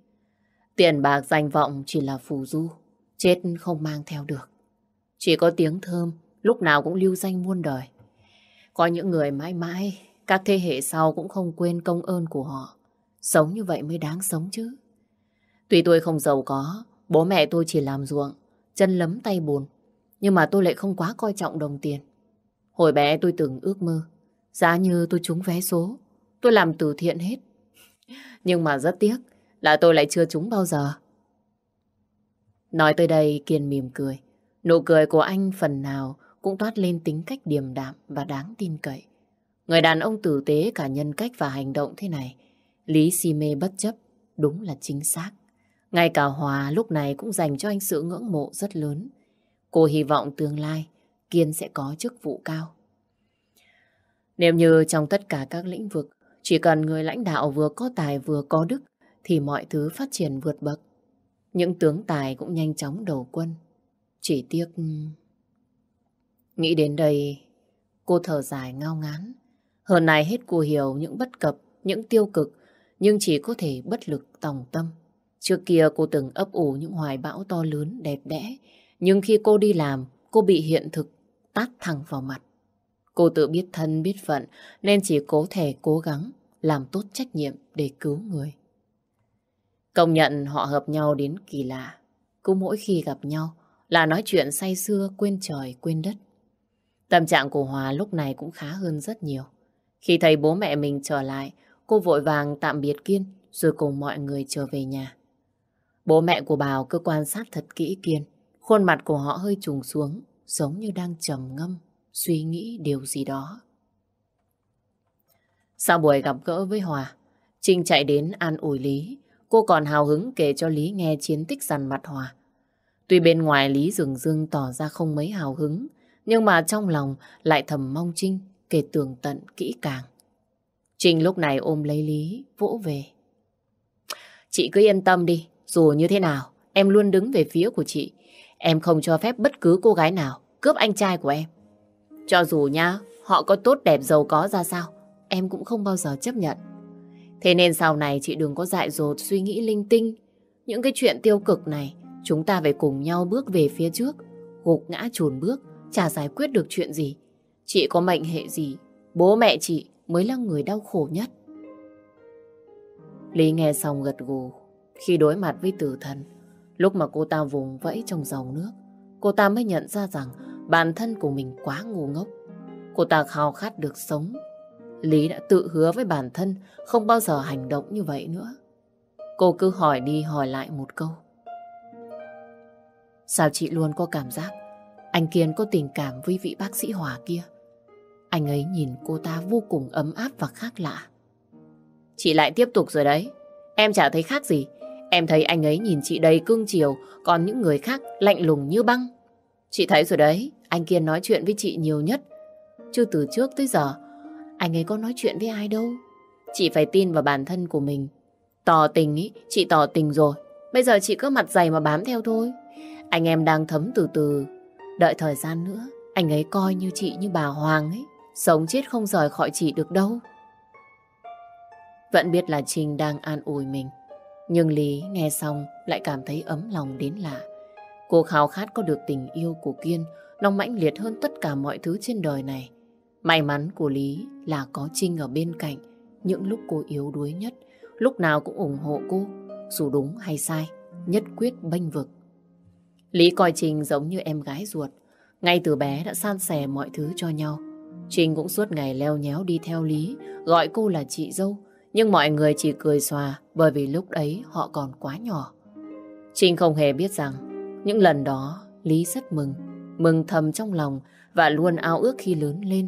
Speaker 1: Tiền bạc danh vọng chỉ là phù du, chết không mang theo được. Chỉ có tiếng thơm, lúc nào cũng lưu danh muôn đời. Có những người mãi mãi, các thế hệ sau cũng không quên công ơn của họ. Sống như vậy mới đáng sống chứ. Tuy tôi không giàu có, bố mẹ tôi chỉ làm ruộng, chân lấm tay bùn. Nhưng mà tôi lại không quá coi trọng đồng tiền. Hồi bé tôi từng ước mơ, giá như tôi trúng vé số, tôi làm từ thiện hết. Nhưng mà rất tiếc là tôi lại chưa trúng bao giờ. Nói tới đây Kiên mỉm cười. Nụ cười của anh phần nào cũng toát lên tính cách điềm đạm và đáng tin cậy. Người đàn ông tử tế cả nhân cách và hành động thế này, Lý si mê bất chấp, đúng là chính xác. Ngay cả Hòa lúc này cũng dành cho anh sự ngưỡng mộ rất lớn. Cô hy vọng tương lai Kiên sẽ có chức vụ cao. Nếu như trong tất cả các lĩnh vực, chỉ cần người lãnh đạo vừa có tài vừa có đức, thì mọi thứ phát triển vượt bậc. Những tướng tài cũng nhanh chóng đầu quân. Chỉ tiếc... Ừ, nghĩ đến đây, cô thở dài ngao ngán. Hơn này hết cô hiểu những bất cập, những tiêu cực, nhưng chỉ có thể bất lực tòng tâm. Trước kia cô từng ấp ủ những hoài bão to lớn, đẹp đẽ. Nhưng khi cô đi làm, cô bị hiện thực tát thẳng vào mặt. Cô tự biết thân biết phận nên chỉ cố thể cố gắng làm tốt trách nhiệm để cứu người. Công nhận họ hợp nhau đến kỳ lạ. Cứ mỗi khi gặp nhau là nói chuyện say xưa quên trời quên đất. Tâm trạng của Hòa lúc này cũng khá hơn rất nhiều. Khi thấy bố mẹ mình trở lại, cô vội vàng tạm biệt Kiên rồi cùng mọi người trở về nhà. Bố mẹ của Bảo cứ quan sát thật kỹ Kiên. Khuôn mặt của họ hơi trùng xuống, giống như đang trầm ngâm, suy nghĩ điều gì đó. Sau buổi gặp gỡ với Hòa, Trinh chạy đến an ủi Lý. Cô còn hào hứng kể cho Lý nghe chiến tích dằn mặt Hòa. Tuy bên ngoài Lý dường dưng tỏ ra không mấy hào hứng, nhưng mà trong lòng lại thầm mong Trinh kể tường tận kỹ càng. Trinh lúc này ôm lấy Lý, vỗ về. Chị cứ yên tâm đi, dù như thế nào, em luôn đứng về phía của chị. Em không cho phép bất cứ cô gái nào cướp anh trai của em. Cho dù nha, họ có tốt đẹp giàu có ra sao, em cũng không bao giờ chấp nhận. Thế nên sau này chị đừng có dại dột suy nghĩ linh tinh. Những cái chuyện tiêu cực này, chúng ta phải cùng nhau bước về phía trước. Gục ngã chùn bước, chả giải quyết được chuyện gì. Chị có mệnh hệ gì, bố mẹ chị mới là người đau khổ nhất. Lý nghe xong gật gù. Khi đối mặt với tử thần, lúc mà cô ta vùng vẫy trong dòng nước, cô ta mới nhận ra rằng bản thân của mình quá ngu ngốc. Cô ta khao khát được sống. Lý đã tự hứa với bản thân không bao giờ hành động như vậy nữa. Cô cứ hỏi đi hỏi lại một câu. Sao chị luôn có cảm giác anh Kiên có tình cảm với vị bác sĩ Hòa kia? Anh ấy nhìn cô ta vô cùng ấm áp và khác lạ. Chị lại tiếp tục rồi đấy. Em chả thấy khác gì. Em thấy anh ấy nhìn chị đầy cưng chiều, còn những người khác lạnh lùng như băng. Chị thấy rồi đấy, anh Kiên nói chuyện với chị nhiều nhất. Chứ từ trước tới giờ, anh ấy có nói chuyện với ai đâu. Chị phải tin vào bản thân của mình. Tỏ tình ý, chị tỏ tình rồi. Bây giờ chị cứ mặt dày mà bám theo thôi. Anh em đang thấm từ từ. Đợi thời gian nữa, anh ấy coi như chị như bà Hoàng ấy. Sống chết không rời khỏi chị được đâu. Vẫn biết là Trinh đang an ủi mình. Nhưng Lý nghe xong lại cảm thấy ấm lòng đến lạ. Cô khao khát có được tình yêu của Kiên, nó mãnh liệt hơn tất cả mọi thứ trên đời này. May mắn của Lý là có Trinh ở bên cạnh, những lúc cô yếu đuối nhất, lúc nào cũng ủng hộ cô, dù đúng hay sai, nhất quyết bênh vực. Lý coi Trinh giống như em gái ruột, ngay từ bé đã san sẻ mọi thứ cho nhau. Trinh cũng suốt ngày leo nhéo đi theo Lý, gọi cô là chị dâu, nhưng mọi người chỉ cười xòa bởi vì lúc ấy họ còn quá nhỏ. Trinh không hề biết rằng những lần đó Lý rất mừng, mừng thầm trong lòng và luôn ao ước khi lớn lên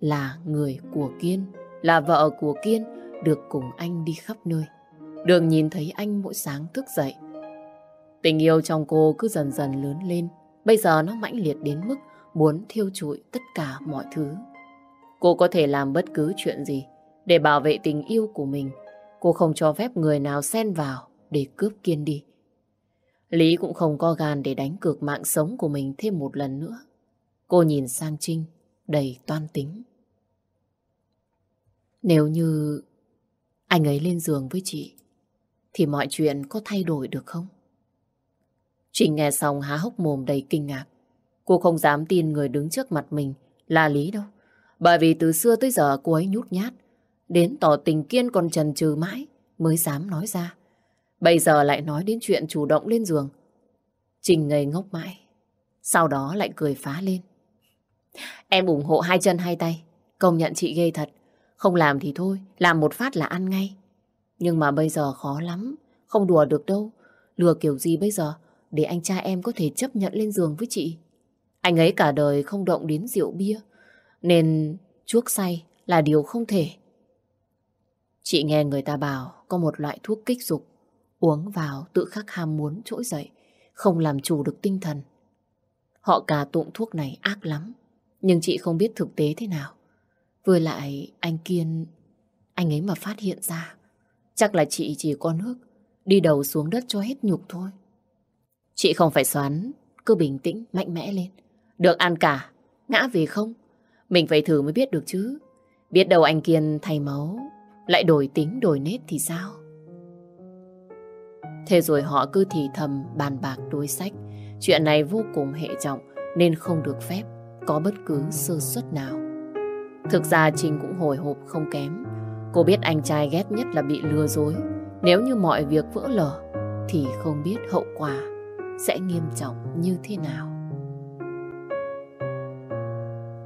Speaker 1: là người của Kiên, là vợ của Kiên được cùng anh đi khắp nơi. Được nhìn thấy anh mỗi sáng thức dậy. Tình yêu trong cô cứ dần dần lớn lên, bây giờ nó mãnh liệt đến mức muốn thiêu trụi tất cả mọi thứ. Cô có thể làm bất cứ chuyện gì để bảo vệ tình yêu của mình. Cô không cho phép người nào xen vào để cướp Kiên đi. Lý cũng không có gan để đánh cược mạng sống của mình thêm một lần nữa. Cô nhìn sang Trinh, đầy toan tính. Nếu như anh ấy lên giường với chị, thì mọi chuyện có thay đổi được không? Trinh nghe xong há hốc mồm đầy kinh ngạc. Cô không dám tin người đứng trước mặt mình là Lý đâu. Bởi vì từ xưa tới giờ cô ấy nhút nhát. Đến tỏ tình kiên còn trần trừ mãi mới dám nói ra. Bây giờ lại nói đến chuyện chủ động lên giường. Trình ngây ngốc mãi. Sau đó lại cười phá lên. Em ủng hộ hai chân hai tay. Công nhận chị ghê thật. Không làm thì thôi, làm một phát là ăn ngay. Nhưng mà bây giờ khó lắm, không đùa được đâu. Lừa kiểu gì bây giờ, để anh cha em có thể chấp nhận lên giường với chị. Anh ấy cả đời không động đến rượu bia, nên chuốc say là điều không thể. Chị nghe người ta bảo có một loại thuốc kích dục, uống vào tự khắc ham muốn trỗi dậy, không làm chủ được tinh thần. Họ cà tụng thuốc này ác lắm, nhưng chị không biết thực tế thế nào. Vừa lại anh Kiên, anh ấy mà phát hiện ra, chắc là chị chỉ có nước, đi đầu xuống đất cho hết nhục thôi. Chị không phải xoắn, cứ bình tĩnh, mạnh mẽ lên. Được ăn cả, ngã về không? Mình phải thử mới biết được chứ. Biết đâu anh Kiên thay máu, lại đổi tính đổi nết thì sao? Thế rồi họ cứ thì thầm bàn bạc đối sách. Chuyện này vô cùng hệ trọng nên không được phép có bất cứ sơ suất nào. Thực ra Trinh cũng hồi hộp không kém. Cô biết anh trai ghét nhất là bị lừa dối. Nếu như mọi việc vỡ lở thì không biết hậu quả sẽ nghiêm trọng như thế nào.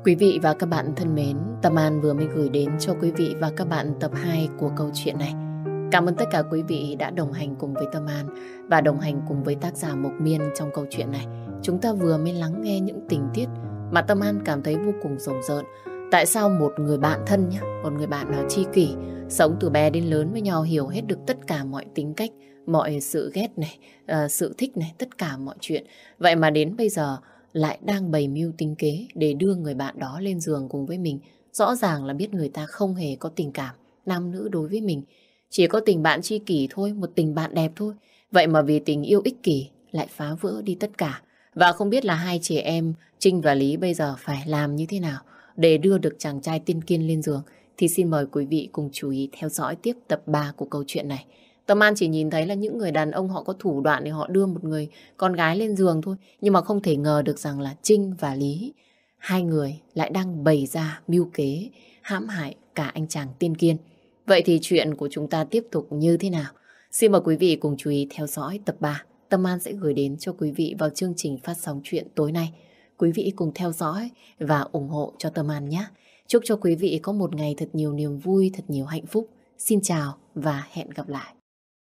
Speaker 1: Quý vị và các bạn thân mến, Tâm An vừa mới gửi đến cho quý vị và các bạn tập 2 của câu chuyện này. Cảm ơn tất cả quý vị đã đồng hành cùng với Tâm An và đồng hành cùng với tác giả Mộc Miên trong câu chuyện này. Chúng ta vừa mới lắng nghe những tình tiết mà Tâm An cảm thấy vô cùng rùng rợn. Tại sao một người bạn thân nhá, một người bạn nào chi kỷ, sống từ bé đến lớn với nhau hiểu hết được tất cả mọi tính cách, mọi sự ghét này, uh, sự thích này, tất cả mọi chuyện. Vậy mà đến bây giờ lại đang bày mưu tính kế để đưa người bạn đó lên giường cùng với mình. Rõ ràng là biết người ta không hề có tình cảm nam nữ đối với mình. Chỉ có tình bạn tri kỷ thôi, một tình bạn đẹp thôi. Vậy mà vì tình yêu ích kỷ lại phá vỡ đi tất cả. Và không biết là hai chị em Trinh và Lý bây giờ phải làm như thế nào để đưa được chàng trai tiên kiên lên giường thì xin mời quý vị cùng chú ý theo dõi tiếp tập 3 của câu chuyện này. Tâm An chỉ nhìn thấy là những người đàn ông họ có thủ đoạn để họ đưa một người con gái lên giường thôi. Nhưng mà không thể ngờ được rằng là Trinh và Lý, hai người lại đang bày ra mưu kế, hãm hại cả anh chàng tiên kiên. Vậy thì chuyện của chúng ta tiếp tục như thế nào? Xin mời quý vị cùng chú ý theo dõi tập 3. Tâm An sẽ gửi đến cho quý vị vào chương trình phát sóng chuyện tối nay. Quý vị cùng theo dõi và ủng hộ cho Tâm An nhé. Chúc cho quý vị có một ngày thật nhiều niềm vui, thật nhiều hạnh phúc. Xin chào và hẹn gặp lại.